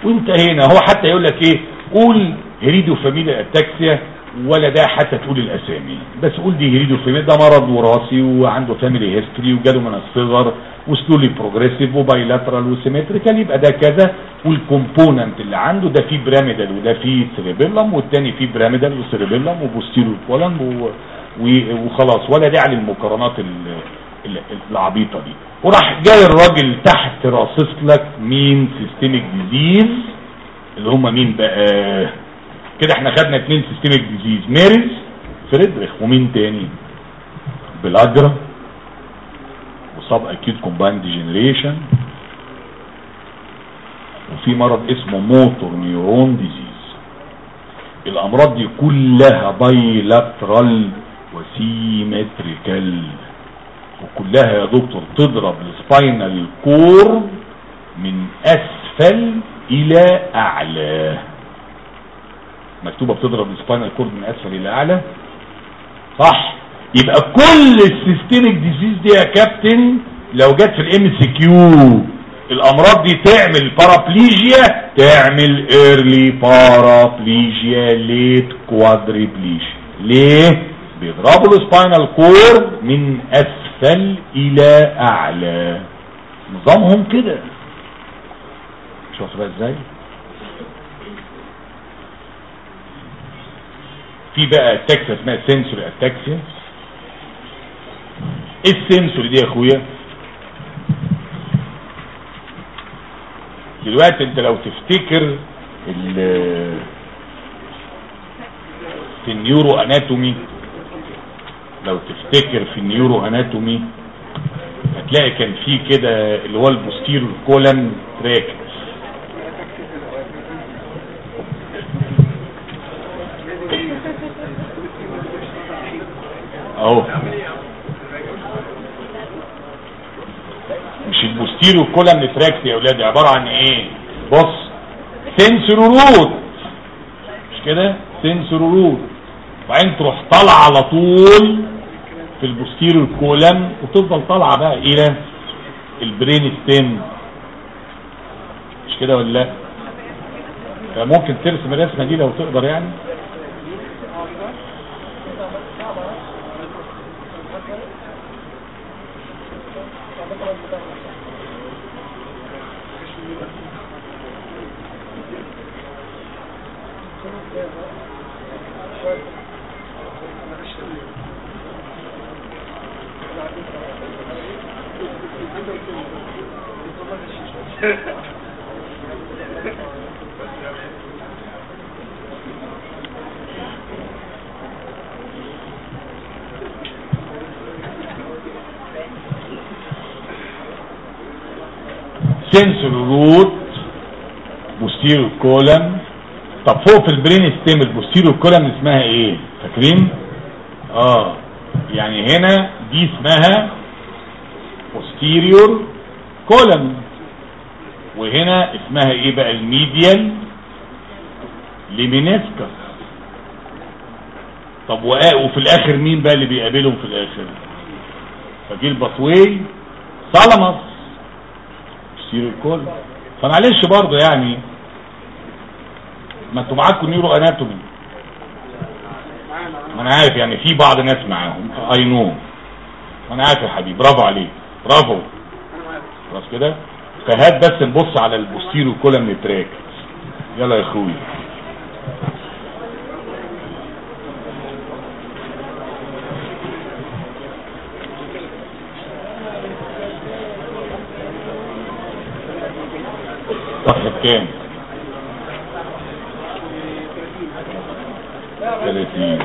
وانتهينا. هو حتى يقول لك إيه؟ قول heredofamilial ataxia ولا ده حتى تقول الأسامي. بس قول دي heredofamilial ده مرض وراثي وعنده family history وجاله من الصغر و slowly progressive و bilateral و symmetrical يبقى ده كذا. وال component اللي عنده ده فيه pyramidal وده فيه cerebellum والتاني فيه pyramidal و cerebellum و posterior column وخلاص. ولا داعي للمقارنات العبيطة دي. وراح جاي الراجل تحت راصص لك مين systemic disease اللي هم مين بقى؟ كده إحنا خدنا اتنين systemic disease ميريز فريدريخ ومين تاني؟ pellagra و subacute combined degeneration وفي مرض اسمه motor neuron disease الأمراض دي كلها bilateral و symmetrical. وكلها يا دكتور تضرب ال spinal cord من أسفل إلى أعلى. مكتوبة بتضرب ال spinal cord من أسفل إلى أعلى؟ صح. يبقى كل ال systemic disease دي يا كابتن لو جت في ال MCQ الأمراض دي تعمل paraplegia تعمل early paraplegia late quadriplegia ليه؟ بيضربوا ال spinal cord من أسفل إلى أعلى. نظامهم كده. شوف بقى إزاي؟ في بقى ataxia اسمها sensory ataxia إيه ال sensory دي يا أخويا؟ دلوقتي أنت لو تفتكر في ال neuroanatomy لو تفتكر في ال neuroanatomy هتلاقي كان في كده اللي هو ال posterior column tract أهو. مش ال posterior column tract يا أولاد عبارة عن إيه؟ بص sensory root مش كده؟ sensory root وبعدين تروح طالعه على طول في ال posterior column وتفضل طالعة بقى إلى ال brain stem مش كده ولا لا؟ فممكن ترسم الرسمه دي لو تقدر يعني. sensory root posterior column طب فوق في ال brain stem ال posterior column اسمها إيه؟ فاكرين؟ آه. يعني هنا دي اسمها posterior column وهنا اسمها إيه بقى؟ ال medial lemniscus طب وفي الآخر مين بقى اللي بيقابلهم في الآخر؟ فجيل بطوي thalamus posterior column فمعلش برضه يعني ما أنتوا معاكم neuroanatomy. ما أنا عارف يعني في بعض ناس معاهم. I know أنا عارف يا حبيبي. برافو عليك. برافو. خلاص كده؟ فهات بس نبص على ال posterior column tract يلا يا أخوي. صفحة كام؟ 30 إيه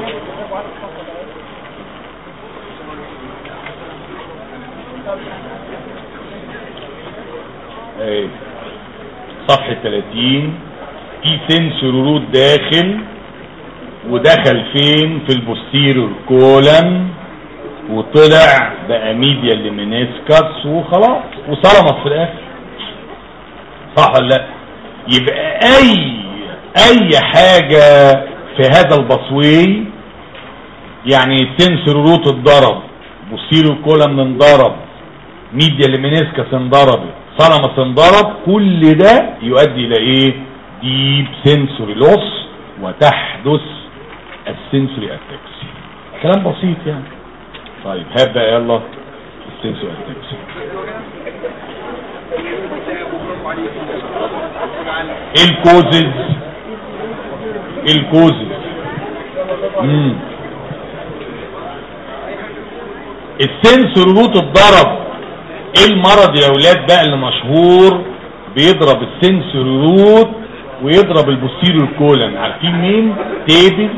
صفحة 30 في sensory root داخل؟ ودخل فين؟ في ال posterior column وطلع بقى medial lemniscus وخلاص. وثلامس في الآخر. صح ولا لأ؟ يبقى أي أي حاجة في هذا البصوي يعني sensory root اتضرب؟ posterior column انضرب. medial lemniscus انضربت. thalamus انضرب كل ده يؤدي إلى إيه؟ deep sensory loss وتحدث ال sensory ataxia كلام بسيط يعني. طيب بقى يلا ال sensory ataxia ال causes ال causes امم ال sensory root اتضرب إيه المرض يا أولاد بقى اللي مشهور؟ بيضرب ال sensory root ويضرب ال posterior column عارفين مين؟ tabes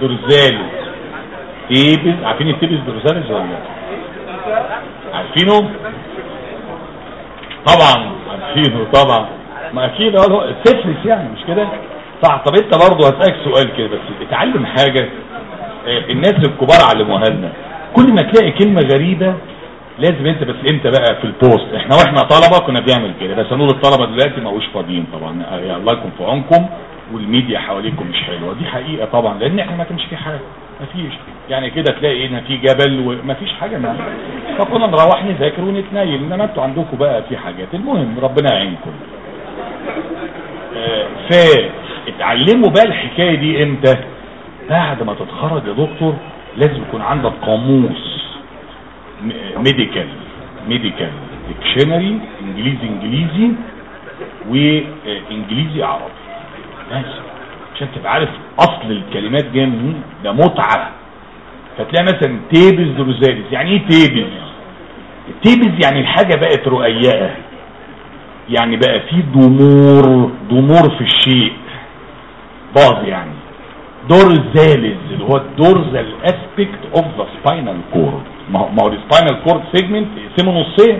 dorsalis tabes عارفين ال tabes dorsalis ولا لا؟ عارفينه؟ طبعا عارفينه طبعا. ما أكيد آه تفلس يعني مش كده؟ صح. طب أنت برضه هسألك سؤال كده بس. اتعلم حاجة آه، الناس الكبار علموها لنا. كل ما تلاقي كلمة غريبة لازم انت بس انت بقى في ال post إحنا وإحنا طلبة كنا بنعمل كده بس هنقول الطلبة دلوقتي ما هوش فاضيين طبعا. يا الله يكون في عونكم والميديا حواليكم مش حلوة. دي حقيقة طبعا لأن إحنا ما كانش في حاجة. ما فيش. يعني كده تلاقي هنا في جبل وما فيش حاجة ما فكنا نروح نذاكر ونتنيل إنما أنتوا عندكم بقى في حاجات. المهم ربنا يعينكم. آه، فاتعلموا بقى الحكاية دي إمتى؟ بعد ما تتخرج يا دكتور لازم يكون عندك قاموس. medical medical dictionary انجليزي انجليزي وانجليزي عربي بس عشان تبقى عارف أصل الكلمات جاية منين ده متعه فتلاقي مثلا tabes dorsalis يعني إيه tabes؟ ال tabes يعني الحاجة بقت رقيقة يعني بقى في ضمور ضمور في الشيء. باظ يعني. dorsalis اللي هو ال dorsal aspect of the spinal cord ما هو ما هو ال spinal cord segment يقسمه نصين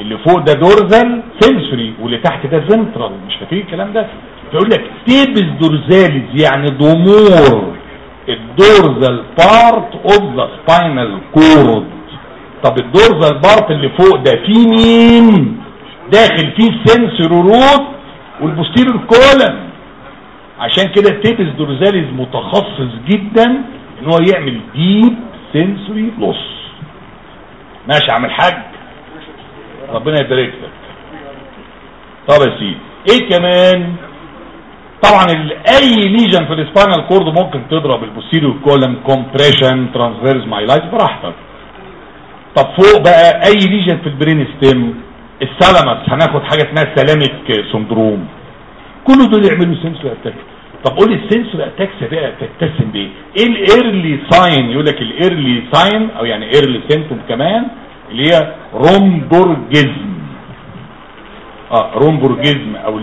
اللي فوق ده dorsal sensory واللي تحت ده ventral مش فاكرين الكلام ده؟ فيقول لك tabes dorsalis يعني ضمور ال dorsal part of the spinal cord طب ال dorsal part اللي فوق ده فيه مين؟ داخل فيه ال sensory root وال posterior column عشان كده ال tabes dorsalis متخصص جدا إن هو يعمل deep sensory loss ماشي عم الحاج ربنا يبارك لك. طب يا سيدي إيه كمان؟ طبعا أي lesion في ال spinal cord ممكن تضرب ال posterior column compression transverse myelitis براحتك. طب فوق بقى أي lesion في ال brain stem ال thalamus هناخد حاجة اسمها thalamic syndrome. كل دول يعملوا sensory ataxia طب قول ال sensory ataxia بقى تتسم بإيه؟ إيه ال early sign يقول لك ال early sign أو يعني early symptom كمان اللي هي rombergism. آه rombergism أو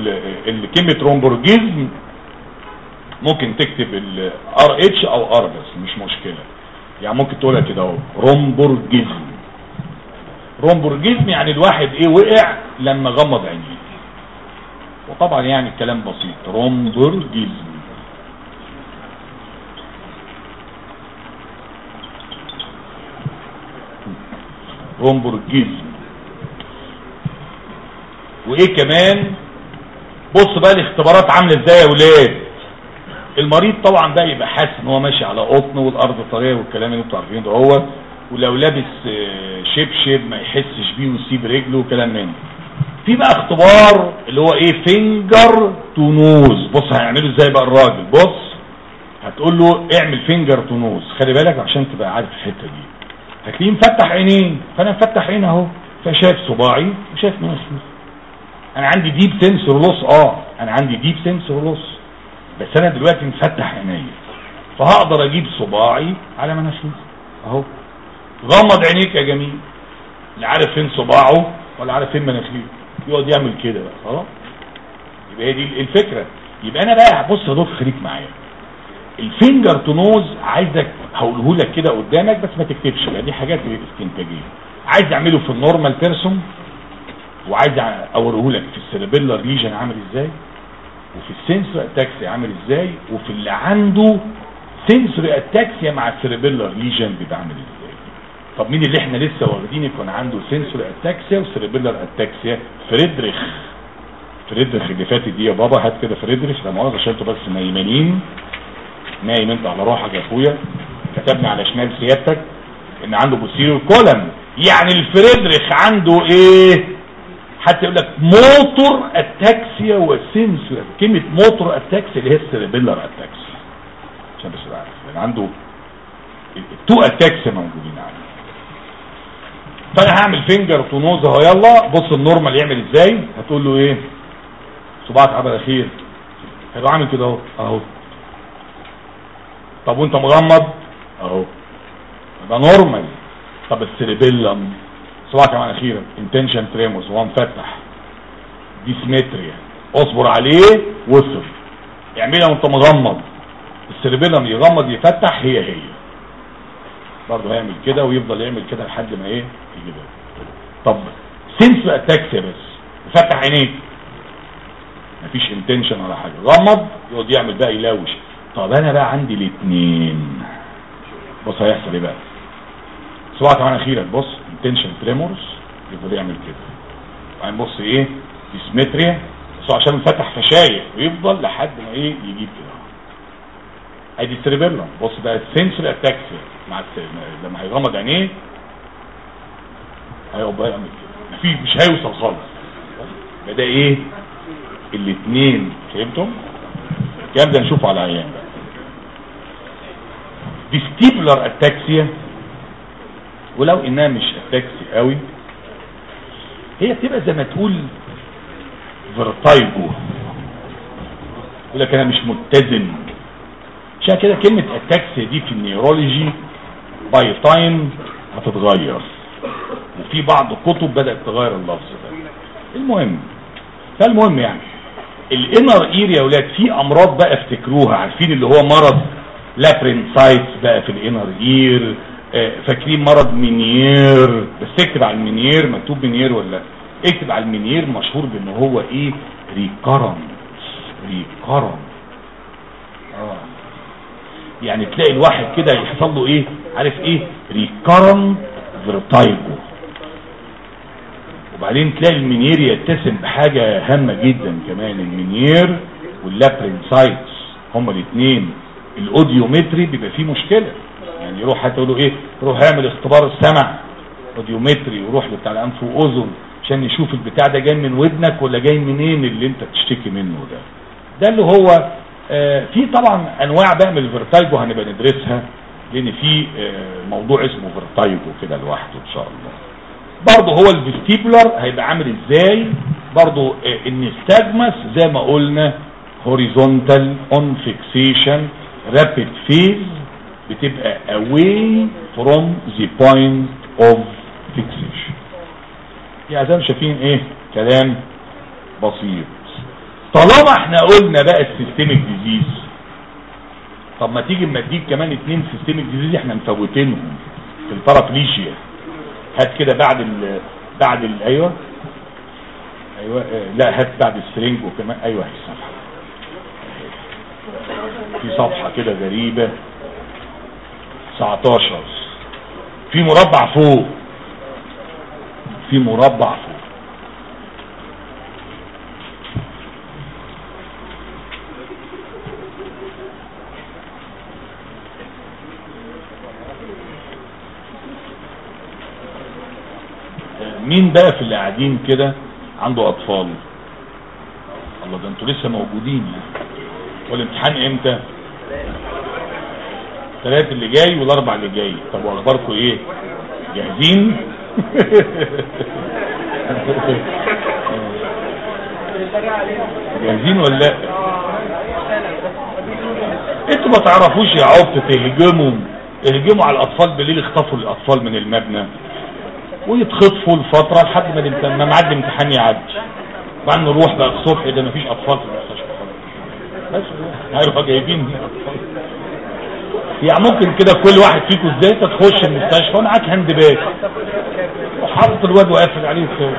كلمة rombergism ممكن تكتب الار اتش أو r بس مش مشكلة. يعني ممكن تقولها كده أهو rombergism. rombergism يعني الواحد إيه وقع لما غمض عينيه. وطبعا يعني الكلام بسيط رومبورجيزم. رومبورجيزم وإيه كمان؟ بص بقى الاختبارات عاملة إزاي يا ولاد؟ المريض طبعا بقى يبقى حاسس إن هو ماشي على قطن والأرض طرية والكلام اللي أنتوا عارفينه ده هو ولو لابس آه، شبشب ما يحسش بيه ويسيب رجله وكلام من في بقى اختبار اللي هو إيه؟ finger to nose. بص هيعمله إزاي بقى الراجل؟ بص هتقول له اعمل finger to nose. خلي بالك عشان تبقى عارف الحتة دي. هتلاقيه مفتح عينيه فأنا مفتح عيني أهو. فشايف صباعي وشايف نفسي. أنا عندي deep sensory loss آه أنا عندي deep sensory loss بس أنا دلوقتي مفتح عينيا فهقدر أجيب صباعي على مناخيري أهو. غمض عينيك يا جميل. لا عارف فين صباعه ولا عارف فين مناخيره. يقعد يعمل كده بقى. خلاص. يبقى هي دي الفكرة. يبقى أنا بقى بص يا دكتور خليك معايا. ال finger to nose عايزك هقوله لك كده قدامك بس ما تكتبش بقى دي حاجات استنتاجيه عايز أعمله في ال normal person وعايز أوريه لك في ال cerebellar lesion عامل إزاي وفي ال sensory ataxia عامل إزاي وفي اللي عنده sensory ataxia مع ال cerebellar lesion بيبقى عامل إزاي. طب مين اللي إحنا لسه واخدين يكون عنده sensory ataxia و cerebellar ataxia فريدريخ. فريدريخ اللي فاتت دي يا بابا هات كده فريدريخ لا مؤاخذة أنتوا بس نايمانين نايم انت على روحك يا اخويا كتبنا على شمال سيادتك إن عنده posterior column. يعني الفريدريخ عنده إيه؟ حتى يقول لك motor ataxia و sensory. كلمة motor ataxia اللي هي ال cerebellar ataxia عشان بس عارف يعني عنده ال two ataxia موجودين عنده. فانا هعمل finger to nose أهو. يلا بص ال normal يعمل إزاي؟ هتقول له إيه؟ صباعك على مناخيرك هيبقى عامل كده أهو. أهو. طب وانت مغمض؟ أهو. يبقى normal طب ال cerebellum صباعك على مناخيرك. intention tremors هو مفتح dysmetria اصبر عليه وصل اعملها وانت مغمض. ال cerebellum يغمض يفتح. هي هي. برضه هيعمل كده ويفضل يعمل كده لحد ما إيه؟ يجي ده. طب sensory ataxia بس فتح عينيك. مفيش intention ولا حاجة. غمض يقعد يعمل بقى يلوش. طب أنا بقى عندي الاثنين بص هيحصل إيه بقى؟ صباعك على مناخيرك. بص intention tremors يفضل يعمل كده. بعدين بص إيه؟ dysmetria هو عشان فتح فشايف ويفضل لحد ما إيه؟ يجيب كده. ادي ال cerebellum بص بقى ال sensory ataxia مع. لما هيغمض عينيه هيقعد بقى يعمل كده. مفيش مش هيوصل خالص. بدا إيه؟ الاثنين فهمتم؟ الكلام ده نشوفه على عيان بقى. vestibular ataxia ولو إنها مش ataxia قوي هي بتبقى زي ما تقول vertigo يقول لك أنا مش متزن. عشان كده كلمة ataxia دي في ال neurology by time هتتغير. وفي بعض الكتب بدأت تغير اللفظ ده المهم فالمهم يعني ال inner ear يا ولاد في أمراض بقى افتكروها عارفين اللي هو مرض labyrinthitis بقى في ال inner ear آه، فاكرين مرض Meniere بس اكتب على ال Meniere مكتوب Meniere ولا لأ؟ اكتب على ال Meniere مشهور بإن هو إيه؟ recurrent recurrent آه. يعني تلاقي الواحد كده يحصل له إيه؟ عارف إيه؟ recurrent vertigo وبعدين تلاقي ال Meniere يتسم بحاجة هامة جدا كمان ال Meniere وال labyrinthitis هما الاثنين ال audiometry بيبقى فيه مشكلة. يعني يروح حتى يقولوا إيه؟ يروح يعمل اختبار السمع. audiometry ويروح بتاع الانف وأذن عشان يشوف البتاع ده جاي من ودنك ولا جاي منين اللي أنت بتشتكي منه ده. ده اللي هو آه في طبعا أنواع بقى من ال vertigo هنبقى ندرسها لأن في آه موضوع اسمه vertigo كده لوحده إن شاء الله. برضه هو ال vestibular هيبقى عامل إزاي؟ برضه ال nystagmus زي ما قلنا horizontal on fixation rapid phase بتبقى away from the point of fixation. زي ما شايفين إيه؟ كلام بسيط. طالما إحنا قلنا بقى ال systemic disease طب ما تيجي اما اديك كمان اتنين systemic disease إحنا مفوتينهم في ال paraplegia هات كده بعد ال بعد ال أيوه. أيوه آه لا هات بعد السرنج وكمان أيوه هي الصفحه في صفحة كده غريبة. 19 في مربع فوق. في مربع فوق. مين بقى في اللي قاعدين كده؟ عنده أطفال. الله ده أنتوا لسه موجودين يعني. والامتحان إمتى؟ الثلاث اللي جاي والاربع اللي جاي. طب وأخباركم إيه؟ جاهزين؟ جاهزين ولا لأ؟ أنتوا ما تعرفوش يا عبط تهجموا. اهجموا على الأطفال بالليل اخطفوا الأطفال من المبنى. ويتخطفوا الفترة لحد ما معدي الامتحان يعدي. بعدين نروح بقى الصبح ده مفيش أطفال في المستشفى. هيروحوا جايبين اطفال يعني ممكن كده كل واحد فيكم إزاي تخش المستشفى؟ ومعاك hand bag وحاطط الواد وقافل عليه وخير.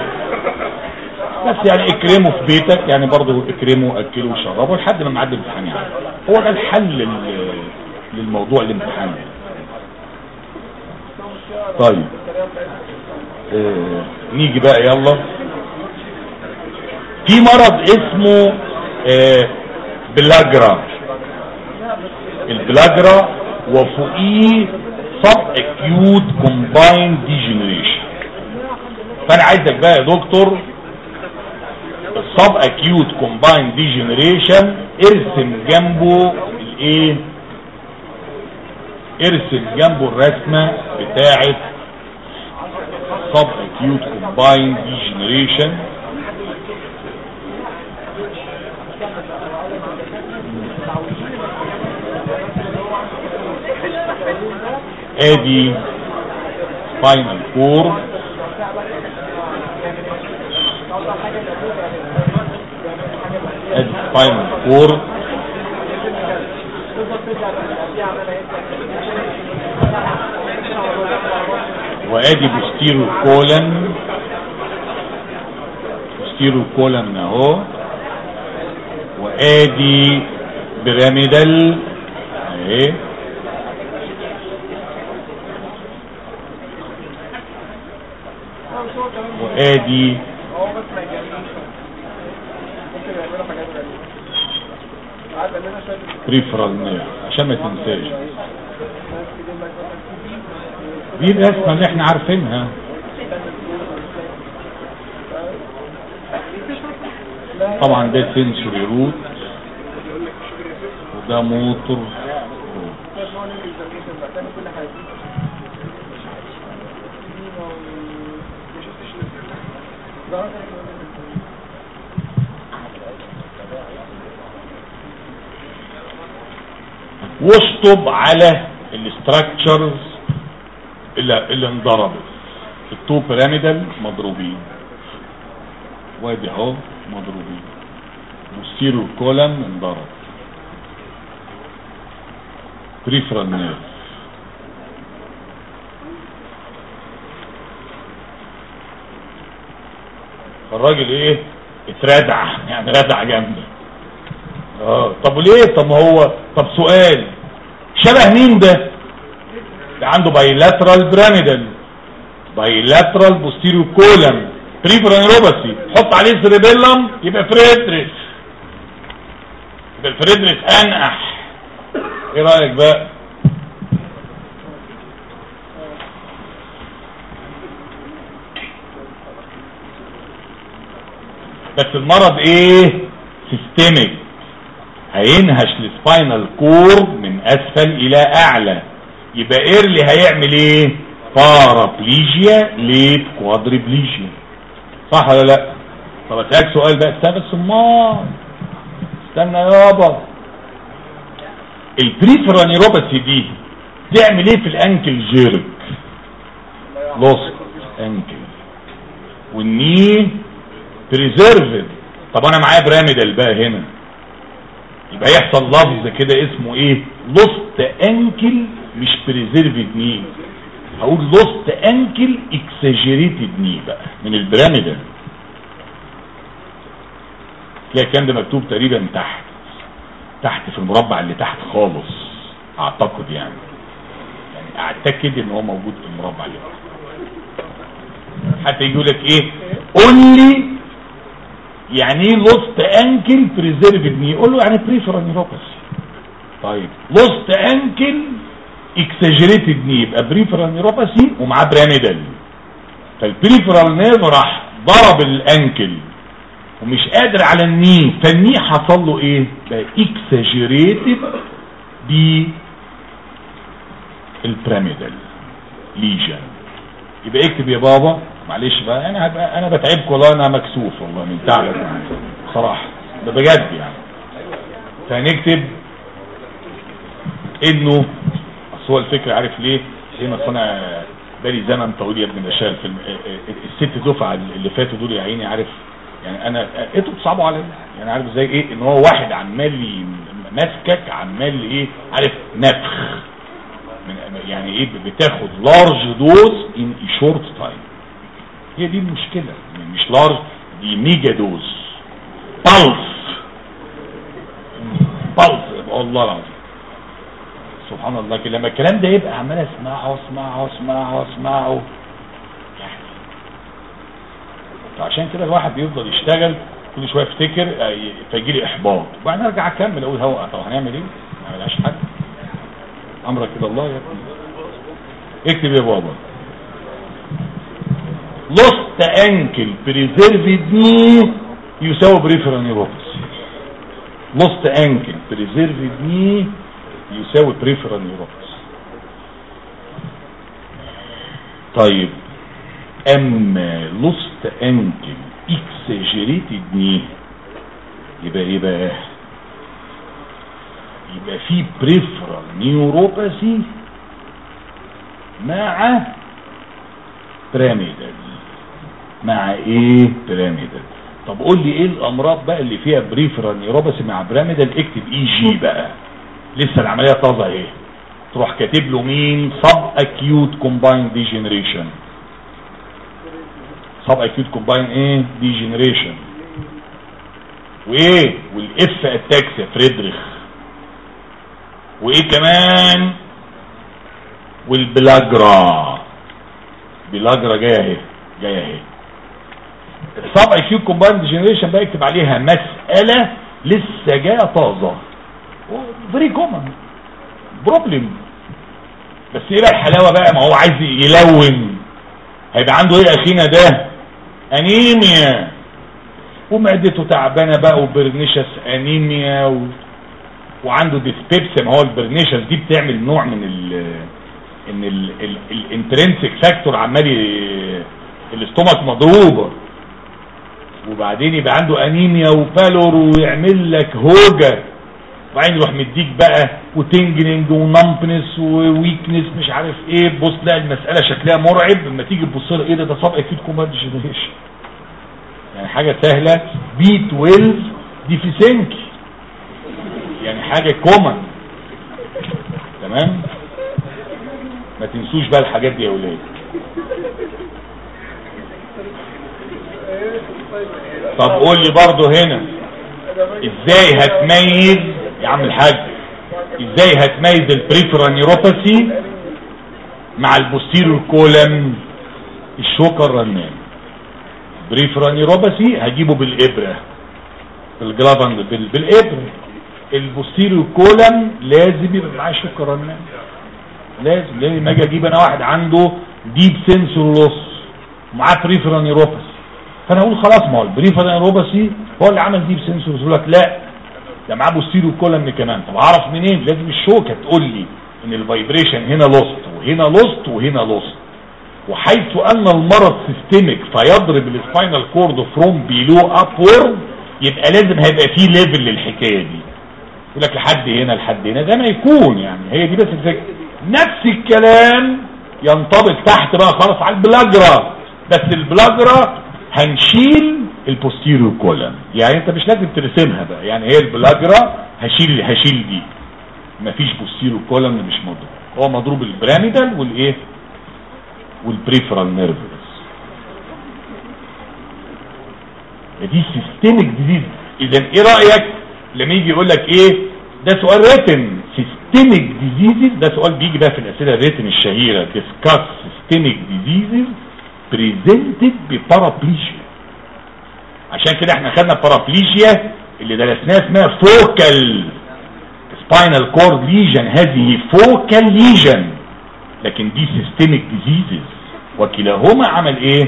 بس يعني اكرمه في بيتك يعني برضه اكرمه واكله وشربه لحد ما معدي الامتحان يعني. هو ده الحل لل- للموضوع الامتحان يعني. طيب. آه، نيجي بقى يلا. في مرض اسمه آه، pellagra ال pellagra وفوقيه sub acute combined degeneration فأنا عايزك بقى يا دكتور ال sub acute combined degeneration ارسم جنبه الايه؟ ارسم جنبه الرسمة بتاعه sub acute combined degeneration. ادي spinal cord ادي spinal cord وادي posterior column. posterior column أهو. وادي pyramidal أهي. وادي peripheral nerve عشان ما تنساش. دي الرسمة اللي إحنا عارفينها. طبعا ده sensory root. وده موتور. واشطب على ال structures اللي, اللي انضربت. ال two pyramidal مضروبين. وادي أهو مضروبين. وال posterior column انضرب. peripheral nerve الراجل إيه؟ اتردع يعني ردع جامده آه طب وليه؟ طب ما هو طب سؤال. شبه مين ده؟ ده عنده bilateral pyramidal bilateral posterior column peripheral neuropathy حط عليه cerebellum يبقى Friedreich's يبقى ال Friedreich's انقح إيه رأيك بقى؟ بس المرض إيه؟ systemic هينهش ال spinal cord من أسفل إلى أعلى. يبقى early هيعمل إيه؟ paraplegia late quadriplegia صح ولا لا؟ طب أسألك سؤال بقى. استنى بس امال استنى يابا ال peripheral neuropathy دي تعمل إيه في ال ankle jerk lost ankle وال knee preserved طب أنا معايا pyramidal بقى هنا. يبقى يحصل لفظ كده اسمه إيه؟ lost ankle مش preserved knee هقول lost ankle exaggerated knee بقى من ال pyramidal تلاقي الكلام ده مكتوب تقريبا تحت. تحت في المربع اللي تحت خالص. أعتقد يعني. يعني أعتقد إن هو موجود في المربع اللي تحت. حتى يقول لك إيه؟ لي يعني إيه lost ankle preserved knee قول له يعني peripheral neuropathy طيب. lost ankle exaggerated knee يبقى peripheral neuropathy ومعاه pyramidal فال peripheral nerve راح ضرب ال ankle ومش قادر على الني فالني حصل له إيه؟ بقى exaggerated ب البراميدال ليجن يبقى اكتب يا بابا. معلش بقى أنا هبقى أنا بتعبك والله أنا مكسوف والله من تعبك يعني صراحة ده بجد يعني. فهنكتب إنه أصل هو الفكرة عارف ليه؟ هنا اصل أنا بقالي زمن طويل يا ابن بشار في الست دفعه اللي فاتوا دول يا عيني عارف؟ يعني أنا أنتوا بتصعبوا عليا. يعني عارف زي إيه؟ إن هو واحد عمال ماسكك عمال إيه؟ عارف؟ نفخ. من يعني إيه؟ بتاخد large dose in short time هي دي المشكلة. مش large دي mega dose. Pulse. Pulse والله العظيم. سبحان الله كده. لما الكلام ده يبقى عمال أسمعه واسمعه واسمعه واسمعه يعني. فعشان كده الواحد بيفضل يشتغل كل شوية يفتكر فيجي لي إحباط. وبعدين أرجع أكمل أقول هو طب هنعمل إيه؟ ما نعملهاش حاجة أمرك إلى الله يا ابني. اكتب يا بابا. Lost ankle preserved knee يساوي peripheral neuropathy lost ankle preserved knee يساوي peripheral neuropathy طيب. أما lost ankle exaggerated knee يبقى إيه بقى يبقى في peripheral neuropathy مع pyramidal مع إيه؟ pyramidal. طب قول لي إيه الامراض بقى اللي فيها peripheral neuropathy مع pyramidal اكتب اي جي بقى؟ لسه العملية طازة اهي. تروح كاتب له مين؟ subacute combined degeneration subacute combined إيه؟ degeneration وايه؟ وال F ataxia Friedreich. وايه كمان؟ وال pellagra. pellagra جاية اهي. جاية اهي. ال subacute combined degeneration بقى اكتب عليها مسألة لسه جاية طازة. very common problem بس إيه بقى الحلاوة بقى؟ ما هو عايز يلون. هيبقى عنده إيه أخينا ده؟ أنيميا. ومعدته تعبانة بقى و pernicious أنيميا و... وعنده dyspepsia ما هو ال pernicious دي بتعمل نوع من ال ان ال intrinsic factor عمال ال stomach مضروبه وبعدين يبقى عنده أنيميا و pallor ويعمل لك هوجه وبعدين يروح مديك بقى و tingling و numbness و weakness مش عارف إيه. تبص تلاقي المسألة شكلها مرعب. لما تيجي تبص لها إيه ده؟ ده subacute combined degeneration يعني حاجة سهلة. B 12 deficiency يعني حاجة common. تمام؟ ما تنسوش بقى الحاجات دي يا ولاد. طب قول لي برضو هنا إزاي هتميز يا عم الحاج إزاي هتميز ال peripheral neuropathy مع ال posterior column الشوكة الرنان؟ peripheral neuropathy هجيبه بالإبرة بال glove and بال- بالإبرة. ال posterior column لازم يبقى معاه شوكة رنان. لازم لأن لما أجي أجيب أنا واحد عنده deep sensory loss ومعاه peripheral neuropathy فانا أقول خلاص ما هو ال peripheral neuropathy هو اللي عمل ديب سنسور يقول لك لا ده معاه posterior column كمان. طب أعرف منين؟ لازم الشوكه تقول لي إن ال vibration هنا lost وهنا lost وهنا lost وحيث أن المرض systemic فيضرب ال spinal cord from below upward يبقى لازم هيبقى فيه level للحكاية دي. يقول لك لحد هنا لحد هنا. ده ما يكون يعني هي دي بس الفكرة. نفس الكلام ينطبق تحت بقى خلاص على البلاجرا. بس البلاجرا هنشيل ال posterior column يعني انت مش لازم ترسمها بقى. يعني هي البلاجرا هشيل هشيل دي. مفيش posterior column مش مضروب. هو مضروب ال pyramidal والايه؟ وال peripheral nerves. دي systemic disease إذا إيه رأيك؟ لما يجي يقول لك إيه؟ ده سؤال written systemic diseases ده سؤال بيجي بقى في الأسئلة ال written الشهيرة. Discuss systemic diseases. Presented ب paraplegia عشان كده إحنا خدنا paraplegia اللي درسناها اسمها focal spinal cord lesion هذه focal lesion لكن دي systemic diseases وكلاهما عمل إيه؟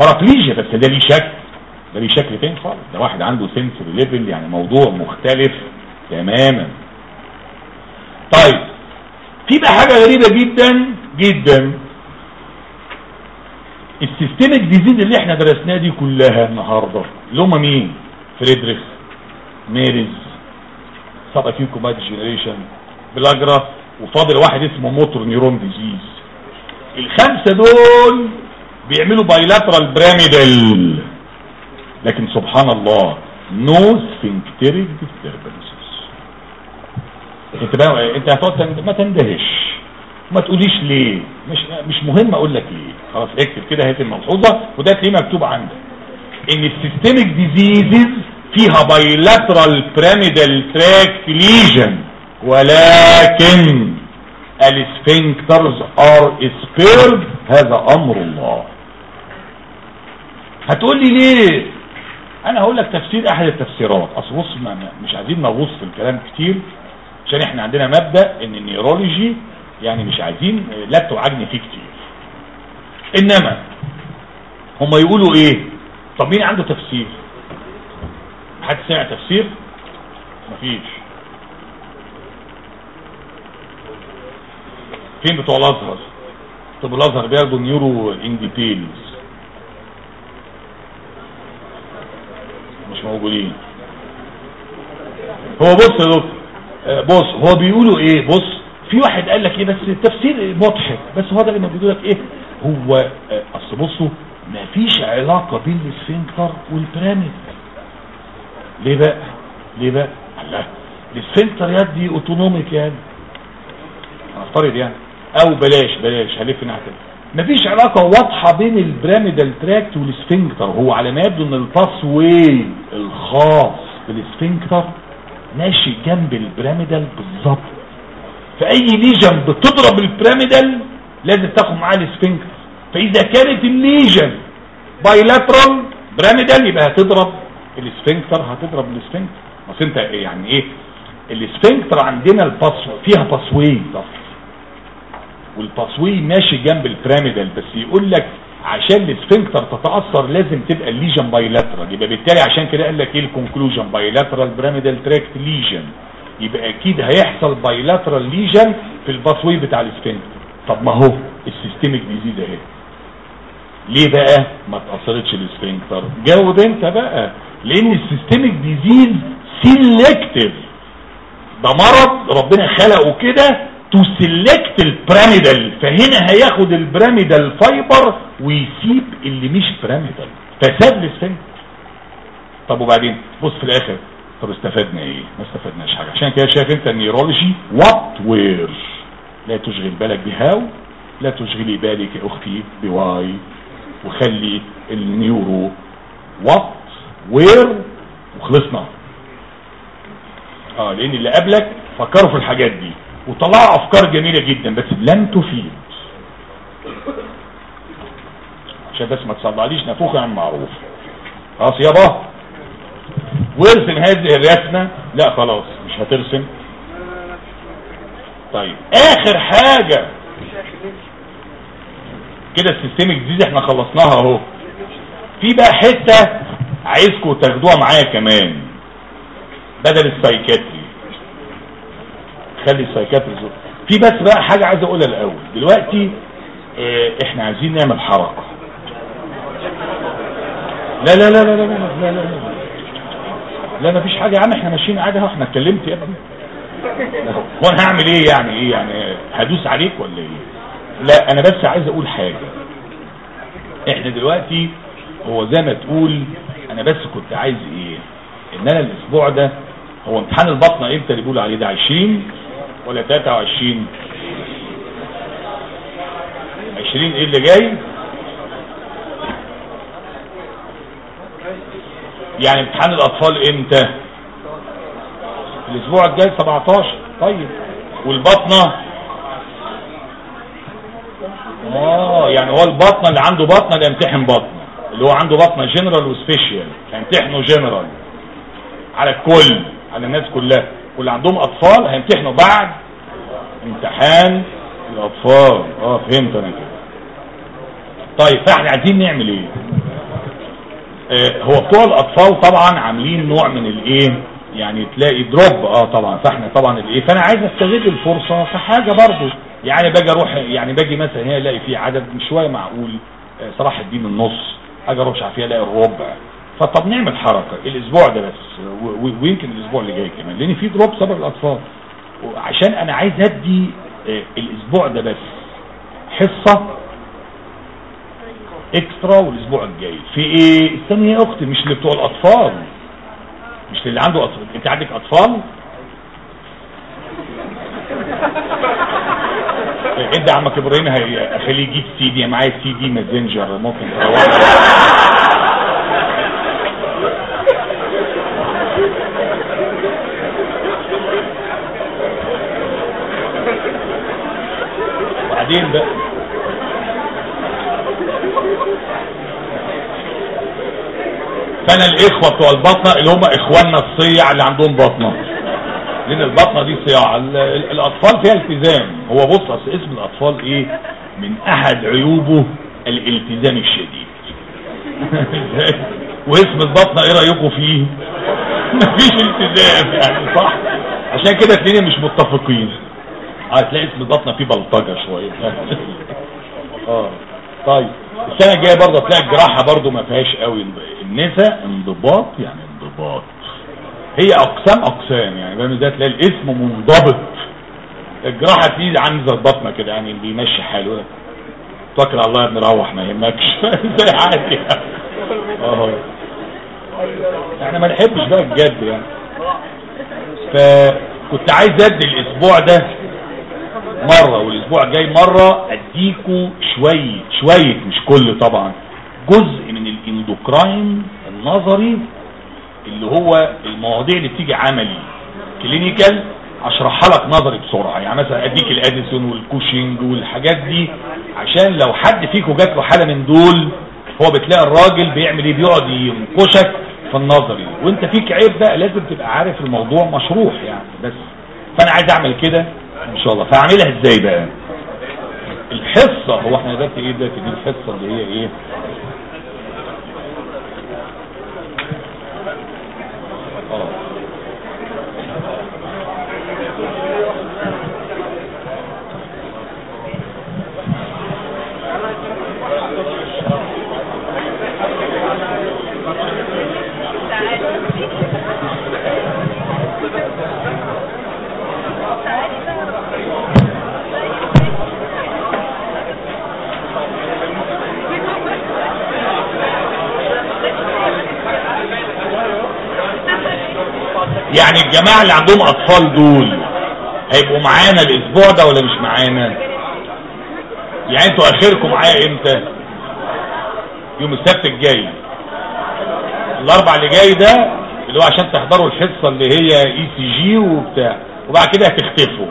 paraplegia بس ده ليه شكل. ده ليه شكل تاني خالص. ده واحد عنده sensory level يعني موضوع مختلف تماما. طيب في بقى حاجة غريبة جدا جدا. ال systemic disease اللي إحنا درسناها دي كلها النهاردة اللي هم مين؟ Friedreich Marie's subacute combined degeneration pellagra وفاضل واحد اسمه motor neuron disease. الخمسة دول بيعملوا bilateral pyramidal لكن سبحان الله no sphincteric disturbances انت بقى انت هتقعد ما تندهش. ما تقوليش ليه؟ مش مش مهم أقول لك ليه. خلاص اكتب كده هات الملحوظه وده تلاقيه مكتوب عندك. إن ال systemic diseases فيها bilateral pyramidal tract lesion ولكن ال sphincters are spared هذا أمر الله. هتقول لي ليه؟ أنا هقول لك تفسير أحد التفسيرات. أصل بص مش عايزين نغوص في الكلام كتير عشان إحنا عندنا مبدأ إن ال neurology يعني مش عايزين لا توعجني فيه كتير. إنما هم يقولوا إيه؟ طب مين عنده تفسير؟ حد سمع تفسير؟ مفيش. فين بتوع الأزهر؟ طب الأزهر بياخدوا neuro in details مش موجودين. هو بص يا دكتور آه، بص هو بيقولوا إيه؟ بص في واحد قال لك إيه بس التفسير مضحك بس هو ده اللي بيقول لك إيه؟ هو آه، أصل بصوا مفيش علاقة بين ال sphincter وال pyramid ليه بقى؟ ليه بقى؟ الله ال sphincter ده autonomic يعني. هنفترض يعني. أو بلاش بلاش هلف ناحية مفيش علاقة واضحة بين ال pyramidal tract وال sphincter هو على ما يبدو إن ال pathway الخاص بال sphincter ماشي جنب ال pyramidal بالظبط. فأي lesion بتضرب ال pyramidal لازم تاخد معاه ال sphincter فإذا كانت ال lesion bilateral pyramidal يبقى هتضرب ال sphincter هتضرب ال sphincter بس أنت يعني إيه؟ ال sphincter عندنا ال path فيها pathway وال pathway ماشي جنب ال pyramidal بس يقول لك عشان ال sphincter تتأثر لازم تبقى ال lesion bilateral يبقى بالتالي عشان كده قال لك إيه ال conclusion bilateral pyramidal tract lesion يبقى أكيد هيحصل bilateral lesion في ال pathway بتاع ال sphincter طب ما هو ال systemic disease أهي. ليه بقى ما تأثرتش ال sphincter جاوب أنت بقى. لأن ال systemic disease selective ده مرض ربنا خلقه كده to select ال pyramidal فهنا هياخد ال pyramidal fiber ويسيب اللي مش pyramidal فساب ال sphincter طب وبعدين؟ بص في الآخر. طب استفدنا إيه؟ ما استفدناش حاجة. عشان كده شايف انت ال neurology what where لا تشغل بالك ب how لا تشغلي بالك يا أختي ب why. وخلي ال neuro what where وخلصنا. آه لأن اللي قبلك فكروا في الحاجات دي. وطلعوا أفكار جميلة جدا بس لم تفيد. عشان بس ما تصدعليش نفوخ عن معروف. خلاص يابا. وارسم هذه الرسمة؟ لا خلاص مش هترسم. طيب آخر حاجة. كده ال system الجديد إحنا خلصناها اهو. في بقى حتة عايزكم تاخدوها معايا كمان. بدل ال psychiatry. خلي ال psychiatry زور. في بس بقى حاجة عايز أقولها الأول. دلوقتي آه، إحنا عايزين نعمل حركة. لا لا لا لا لا لا لا, لا, لا. لا ما فيش حاجة يا عم إحنا ماشيين عادي اهو إحنا اتكلمت يا ابني هو أنا هعمل إيه يعني إيه يعني هدوس عليك ولا إيه؟ لا أنا بس عايز أقول حاجة. إحنا دلوقتي هو زي ما تقول أنا بس كنت عايز إيه؟ إن أنا الأسبوع ده هو امتحان البطنة إمتى اللي بيقولوا عليه ده 20 ولا 23 20 إيه اللي جاي؟ يعني امتحان الأطفال إمتى؟ الأسبوع الجاي 17 طيب. والبطنة؟ آه يعني هو البطنة اللي عنده بطنة اللي يمتحن بطنة. اللي هو عنده بطنة general و special هيمتحنوا جنرال على الكل على الناس كلها. واللي عندهم أطفال هيمتحنوا بعد امتحان الأطفال. آه فهمت أنا كده. طيب فاحنا عايزين نعمل إيه؟ هو بتوع الأطفال طبعا عاملين نوع من الإيه؟ يعني تلاقي دروب آه طبعا فإحنا طبعا الإيه؟ فأنا عايز أستغل الفرصة في حاجة برضو. يعني باجي أروح يعني باجي مثلا هنا ألاقي في عدد شوية معقول. آه صلاح الدين النص. أجي أروح عارف ألاقي الربع. فطب نعمل حركة. الأسبوع ده بس. ويمكن الأسبوع اللي جاي كمان. لأن في دروب سبب الأطفال. عشان أنا عايز أدي الأسبوع ده بس حصة إكسترا والأسبوع الجاي. في إيه؟ استني يا أختي مش اللي بتوع الأطفال. مش اللي عنده أطفال. أنت عندك أطفال؟ ادي عمك إبراهيم هخليه يجيب سي دي. معايا سي دي ماسنجر ممكن بعدين بقى فانا الإخوة بتوع البطنة اللي هم إخواننا الصيع اللي عندهم بطنة. لأن البطنة دي صياعة الأطفال فيها التزام. هو بص أصل اسم الأطفال إيه؟ من أحد عيوبه الالتزام الشديد. [LAUGHS] واسم البطنة إيه رأيكم فيه؟ [LAUGHS] مفيش التزام يعني صح؟ عشان كده اتنين مش متفقين. هتلاقي اسم البطنة فيه بلطجة شوية. [LAUGHS] آه. طيب. السنة الجاية برضه هتلاقي الجراحة برضه ما فيهاش قوي. النساء انضباط يعني انضباط. هي أقسام أقسام يعني فاهم إزاي؟ تلاقي الاسم منضبط. الجراحة تيجي عامل زي البطنة كده يعني بيمشي حاله. توكل على الله يا ابني روح ما يهمكش. [LAUGHS] زي عادي. آه إحنا ما نحبش بقى بجد يعني. فكنت عايز أدي الأسبوع ده مرة والأسبوع الجاي مرة أديكوا شوية شوية مش كل طبعا. جزء من ال endocrine النظري اللي هو المواضيع اللي بتيجي عملي. clinical أشرحها لك نظري بسرعة. يعني مثلا أديك ال Addison وال Cushing والحاجات دي. عشان لو حد فيكم جات له حالة من دول هو بتلاقي الراجل بيعمل إيه؟ بيقعد ينكشك في النظري. وأنت فيك عيب بقى لازم تبقى عارف الموضوع مشروح يعني بس. فأنا عايز أعمل كده. إن شاء الله. فاعملها إزاي بقى؟ الحصة هو إحنا دلوقتي إيه دلوقتي؟ دي الحصة اللي هي إيه؟ يعني الجماعة اللي عندهم أطفال دول هيبقوا معانا الأسبوع ده ولا مش معانا؟ يعني أنتوا آخركم معايا إمتى؟ يوم السبت الجاي. الأربع اللي جاي ده اللي هو عشان تحضروا الحصة اللي هي ECG وبتاع. وبعد كده هتختفوا.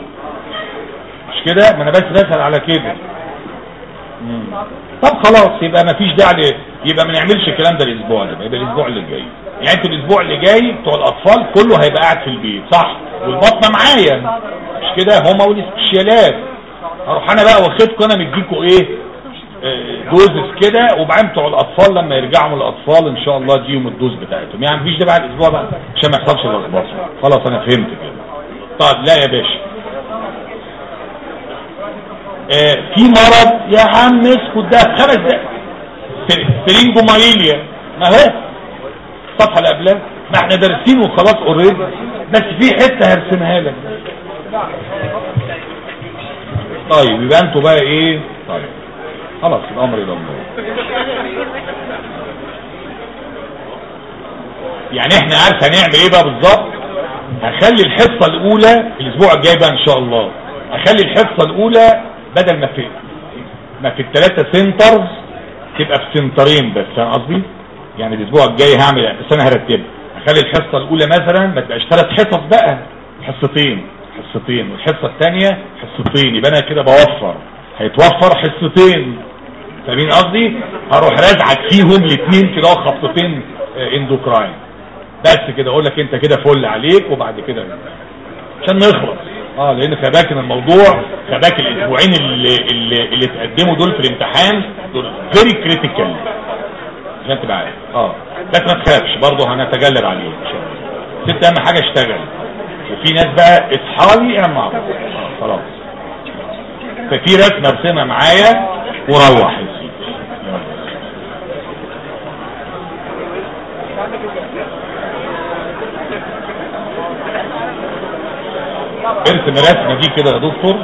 مش كده؟ ما أنا بس بسأل على كده. طب خلاص يبقى ما فيش داعي يبقى ما نعملش الكلام ده الأسبوع ده يبقى الأسبوع اللي جاي. يعني أنتوا الأسبوع اللي جاي بتوع الأطفال كله هيبقى قاعد في البيت صح؟ والباطنة معايا. مش كده؟ هما وال specialات هروح أنا بقى واخدكم أنا مديكوا إيه؟ آه، doses كده وبعدين بتوع الأطفال لما يرجعوا الأطفال إن شاء الله اديهم ال dose بتاعتهم. يعني مفيش ده بعد الأسبوع بقى عشان ما يحصلش لخبطه خلاص أنا فهمت كده. طيب لا يا باشا. آه، في مرض يا عم اسكت ده خمس دقايق. سرينجومايليا ما هو الصفحة اللي قبلها. ما إحنا دارسين وخلاص اوريدي بس في حتة هرسمها لك. طيب يبقى أنتوا بقى إيه؟ طيب خلاص الأمر إلى الله يعني إحنا عارف هنعمل إيه بقى بالظبط؟ هخلي الحصة الأولى الأسبوع الجاي بقى إن شاء الله. هخلي الحصة الأولى بدل ما في ما في الثلاثه centers تبقى في سنترين بس فاهم قصدي؟ يعني الأسبوع الجاي هعمل بس أنا هرتبها. هخلي الحصة الأولى مثلا ما تبقاش ثلاث حصص بقى. حصتين حصتين. والحصة الثانية حصتين. يبقى أنا كده بوفر. هيتوفر حصتين. فاهمين قصدي؟ هروح رازعك فيهم الاثنين كده خبطتين آه، endocrine. بس كده. أقول لك أنت كده فل عليك وبعد كده عشان نخلص. آه لأن خد بالك الموضوع. خد بالك الأسبوعين اللي, اللي, اللي تقدموا دول في الامتحان دول very critical عشان تبقى عارف. آه. بس ما تخافش برضه هنتغلب عليه إن شاء الله. ست أهم حاجة اشتغل. وفي ناس بقى أنا معاهم آه خلاص. ففي رسمه ارسمها معايا وروح. ارسم الرسمه دي كده يا دكتور.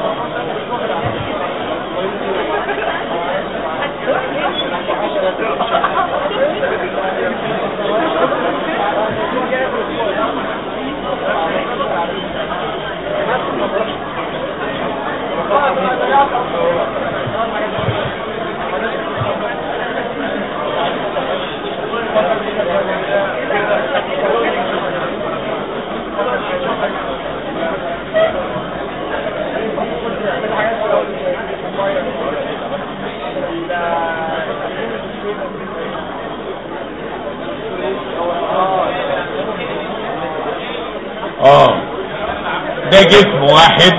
ده جسم واحد.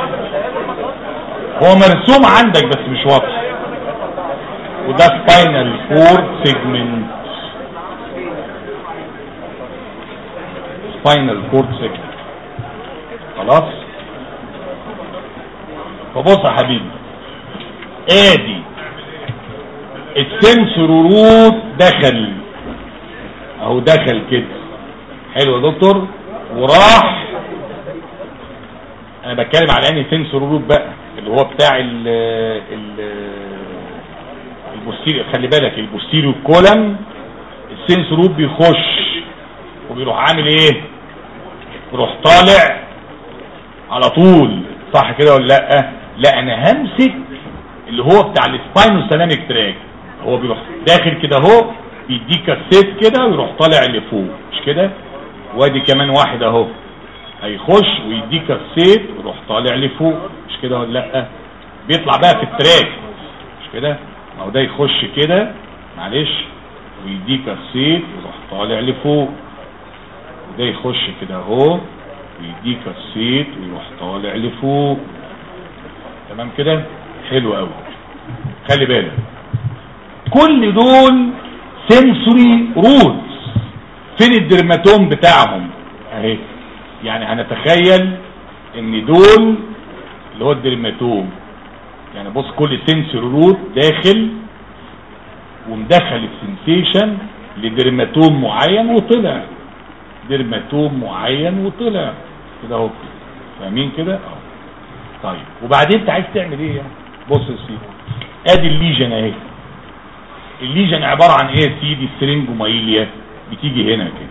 هو مرسوم عندك بس مش واضح. وده spinal cord segment spinal cord segment خلاص؟ فبص يا حبيبي. آدي. ال sensory root دخل. أهو دخل كده. حلو يا دكتور. وراح أنا بتكلم على انهي sensory root بقى اللي هو بتاع ال ال posterior خلي بالك ال posterior column ال sensory root بيخش. وبيروح عامل إيه؟ بيروح طالع على طول. صح كده ولا لأ؟ لأ أنا همسك اللي هو بتاع ال spinothalamic tract هو بيروح داخل كده أهو بي decussate كده ويروح طالع لفوق. مش كده؟ وادي كمان واحد أهو. هيخش وي decussate ويروح طالع لفوق مش كده ولا لأ؟ بيطلع بقى في ال tract. مش كده؟ ما هو ده يخش كده معلش وي decussate ويروح طالع لفوق وده يخش كده اهو وي decussate ويروح طالع لفوق تمام كده؟ حلو قوي. خلي بالك. كل دول sensory roots فين ال dermatome بتاعهم؟ اهي. يعني هنتخيل إن دول اللي هو ال dermatome يعني بص كل sensory root داخل ومدخل ال sensation ل dermatome معين وطلع. dermatome معين وطلع. كده أهو. فاهمين كده؟ أهو. طيب. وبعدين أنت عايز تعمل إيه يعني؟ بص يا سيدي. أدي ال lesion أهي. ال lesion عبارة عن إيه يا سيدي؟ ال syringomyelia بتيجي هنا كده.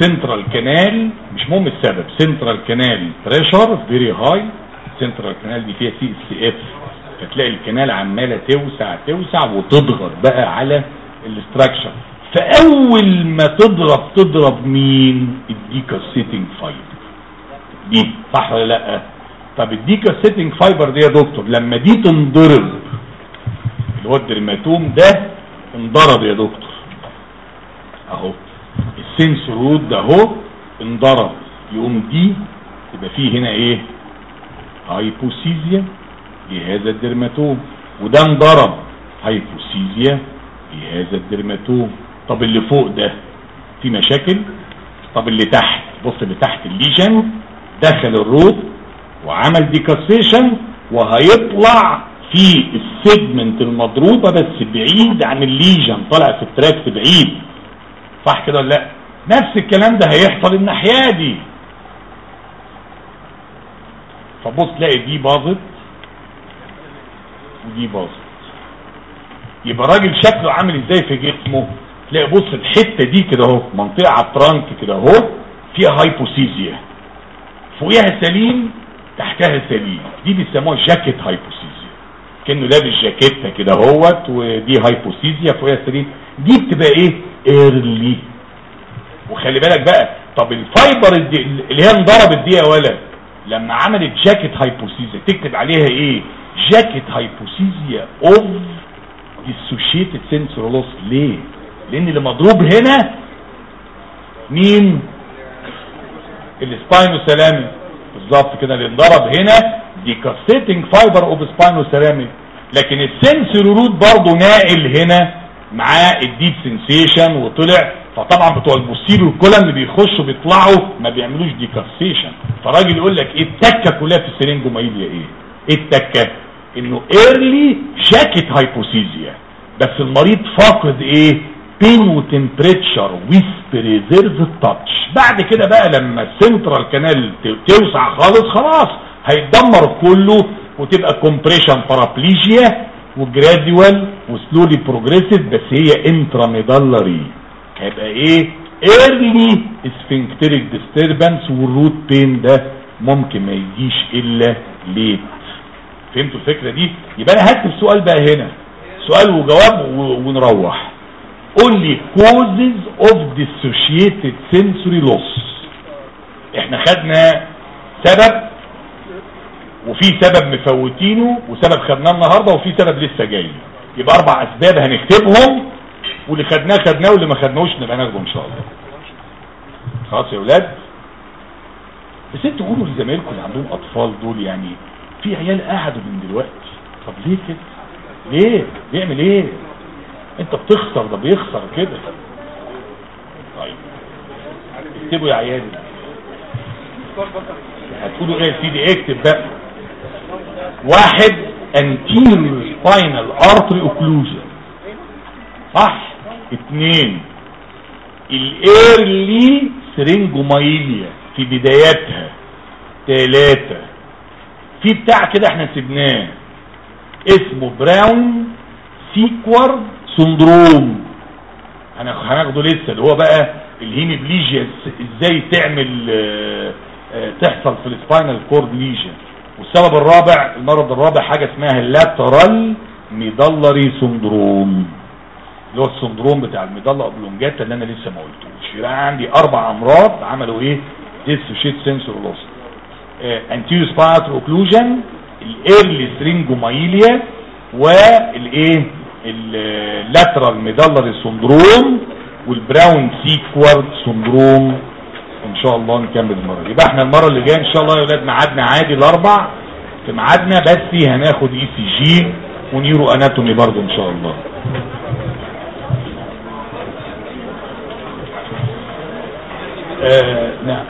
central canal مش مهم السبب. central canal pressure very high central canal دي فيها CSF فتلاقي ال canal عمالة توسع توسع وتضغط بقى على ال structure فأول ما تضرب تضرب مين؟ ال decussating fiber دي صح ولا لأ؟ طب ال decussating fiber دي يا دكتور لما دي تنضرب اللي هو ال dermatome ده انضرب يا دكتور. أهو. ال sensory root ده اهو انضرب يقوم دي يبقى فيه هنا إيه؟ hypoesthesia لهذا ال dermatome وده انضرب hypoesthesia لهذا ال dermatome طب اللي فوق ده في مشاكل؟ طب اللي تحت بص اللي تحت ال lesion دخل ال root وعمل decussation وهيطلع في ال segment المضروبة بس بعيد عن ال lesion طالع في ال tract بعيد. صح كده ولا لا؟ نفس الكلام ده هيحصل الناحية دي. فبص تلاقي دي باظت ودي باظت. يبقى راجل شكله عامل إزاي في جسمه؟ تلاقي بص الحتة دي كده أهو منطقة على ال trunk كده أهو فيها hypoesthesia. فوقيها سليم تحتها سليم. دي بيسموها jacket hypoesthesia. كأنه لابس جاكيتة كده أهوت ودي hypoesthesia فوقيها سليم. دي بتبقى إيه؟ early وخلي بالك بقى طب ال fiber اللي هي انضربت دي يا ولد لما عملت jacket hypoesthesia تكتب عليها إيه؟ jacket hypoesthesia of dissociated sensory loss. ليه؟ لأن اللي مضروب هنا مين؟ ال spinothalamic بالظبط كده اللي انضرب هنا decussating fiber of spinothalamic لكن ال sensory root برضه ناقل هنا. معاه ال deep sensation وطلع فطبعا بتوع ال posterior column اللي بيخشوا بيطلعوا ما بيعملوش decussation فراجل يقول لك إيه التكة كلها في ال syringomyelia إيه إيه؟ التكة إنه early jacket hypoesthesia بس المريض فاقد إيه؟ pain و temperature with preserved touch بعد كده بقى لما ال central canal توسع خالص خلاص هيتدمر كله وتبقى compression paraplegia و gradual و slowly progressive بس هي intramedullary هيبقى إيه؟ early sphincteric disturbance وال root pain ده ممكن ما يجيش إلا late فهمتوا الفكرة دي؟ يبقى أنا هكتب سؤال بقى هنا. سؤال وجواب ونروح. قول لي causes of dissociated sensory loss. إحنا خدنا سبب وفي سبب مفوتينه وسبب خدناه النهاردة وفي سبب لسه جاي. يبقى أربع أسباب هنكتبهم واللي خدناه خدناه واللي ما خدناهوش نبقى ناخده إن شاء الله. خلاص يا ولاد؟ بس أنتوا قولوا لزمايلكم اللي عندهم أطفال دول يعني في عيال قعدوا من دلوقتي. طب ليه كده؟ ليه؟ بيعمل إيه؟ أنت بتخسر ده بيخسر كده. طيب. اكتبوا يا عيالي. هتقولوا إيه يا سيدي؟ اكتب بقى. واحد anterior spinal artery occlusion. صح؟ اتنين. ال early syringomyelia في بداياتها. تلاتة. في بتاع كده إحنا سبناه اسمه Brown Séquard syndrome. هناخده لسه. اللي هو بقى ال hemiplegia إزاي تعمل آه آه تحصل في ال spinal cord lesion والسبب الرابع المرض الرابع حاجة اسمها ال lateral medullary syndrome. اللي هو ال syndrome بتاع ال medulla oblongata اللي أنا لسه ما قلتوش. يبقى عندي أربع أمراض عملوا إيه؟ dissociate sensory loss. anterior spinal occlusion ال early syringomyelia والايه ال lateral medullary syndrome وال Brown-Séquard syndrome إن شاء الله نكمل المرة يبقى إحنا المرة اللي جاية إن شاء الله يا أولاد ميعادنا عادي الأربع في ميعادنا بس هناخد ECG و neuroanatomy برضو إن شاء الله. آه نعم.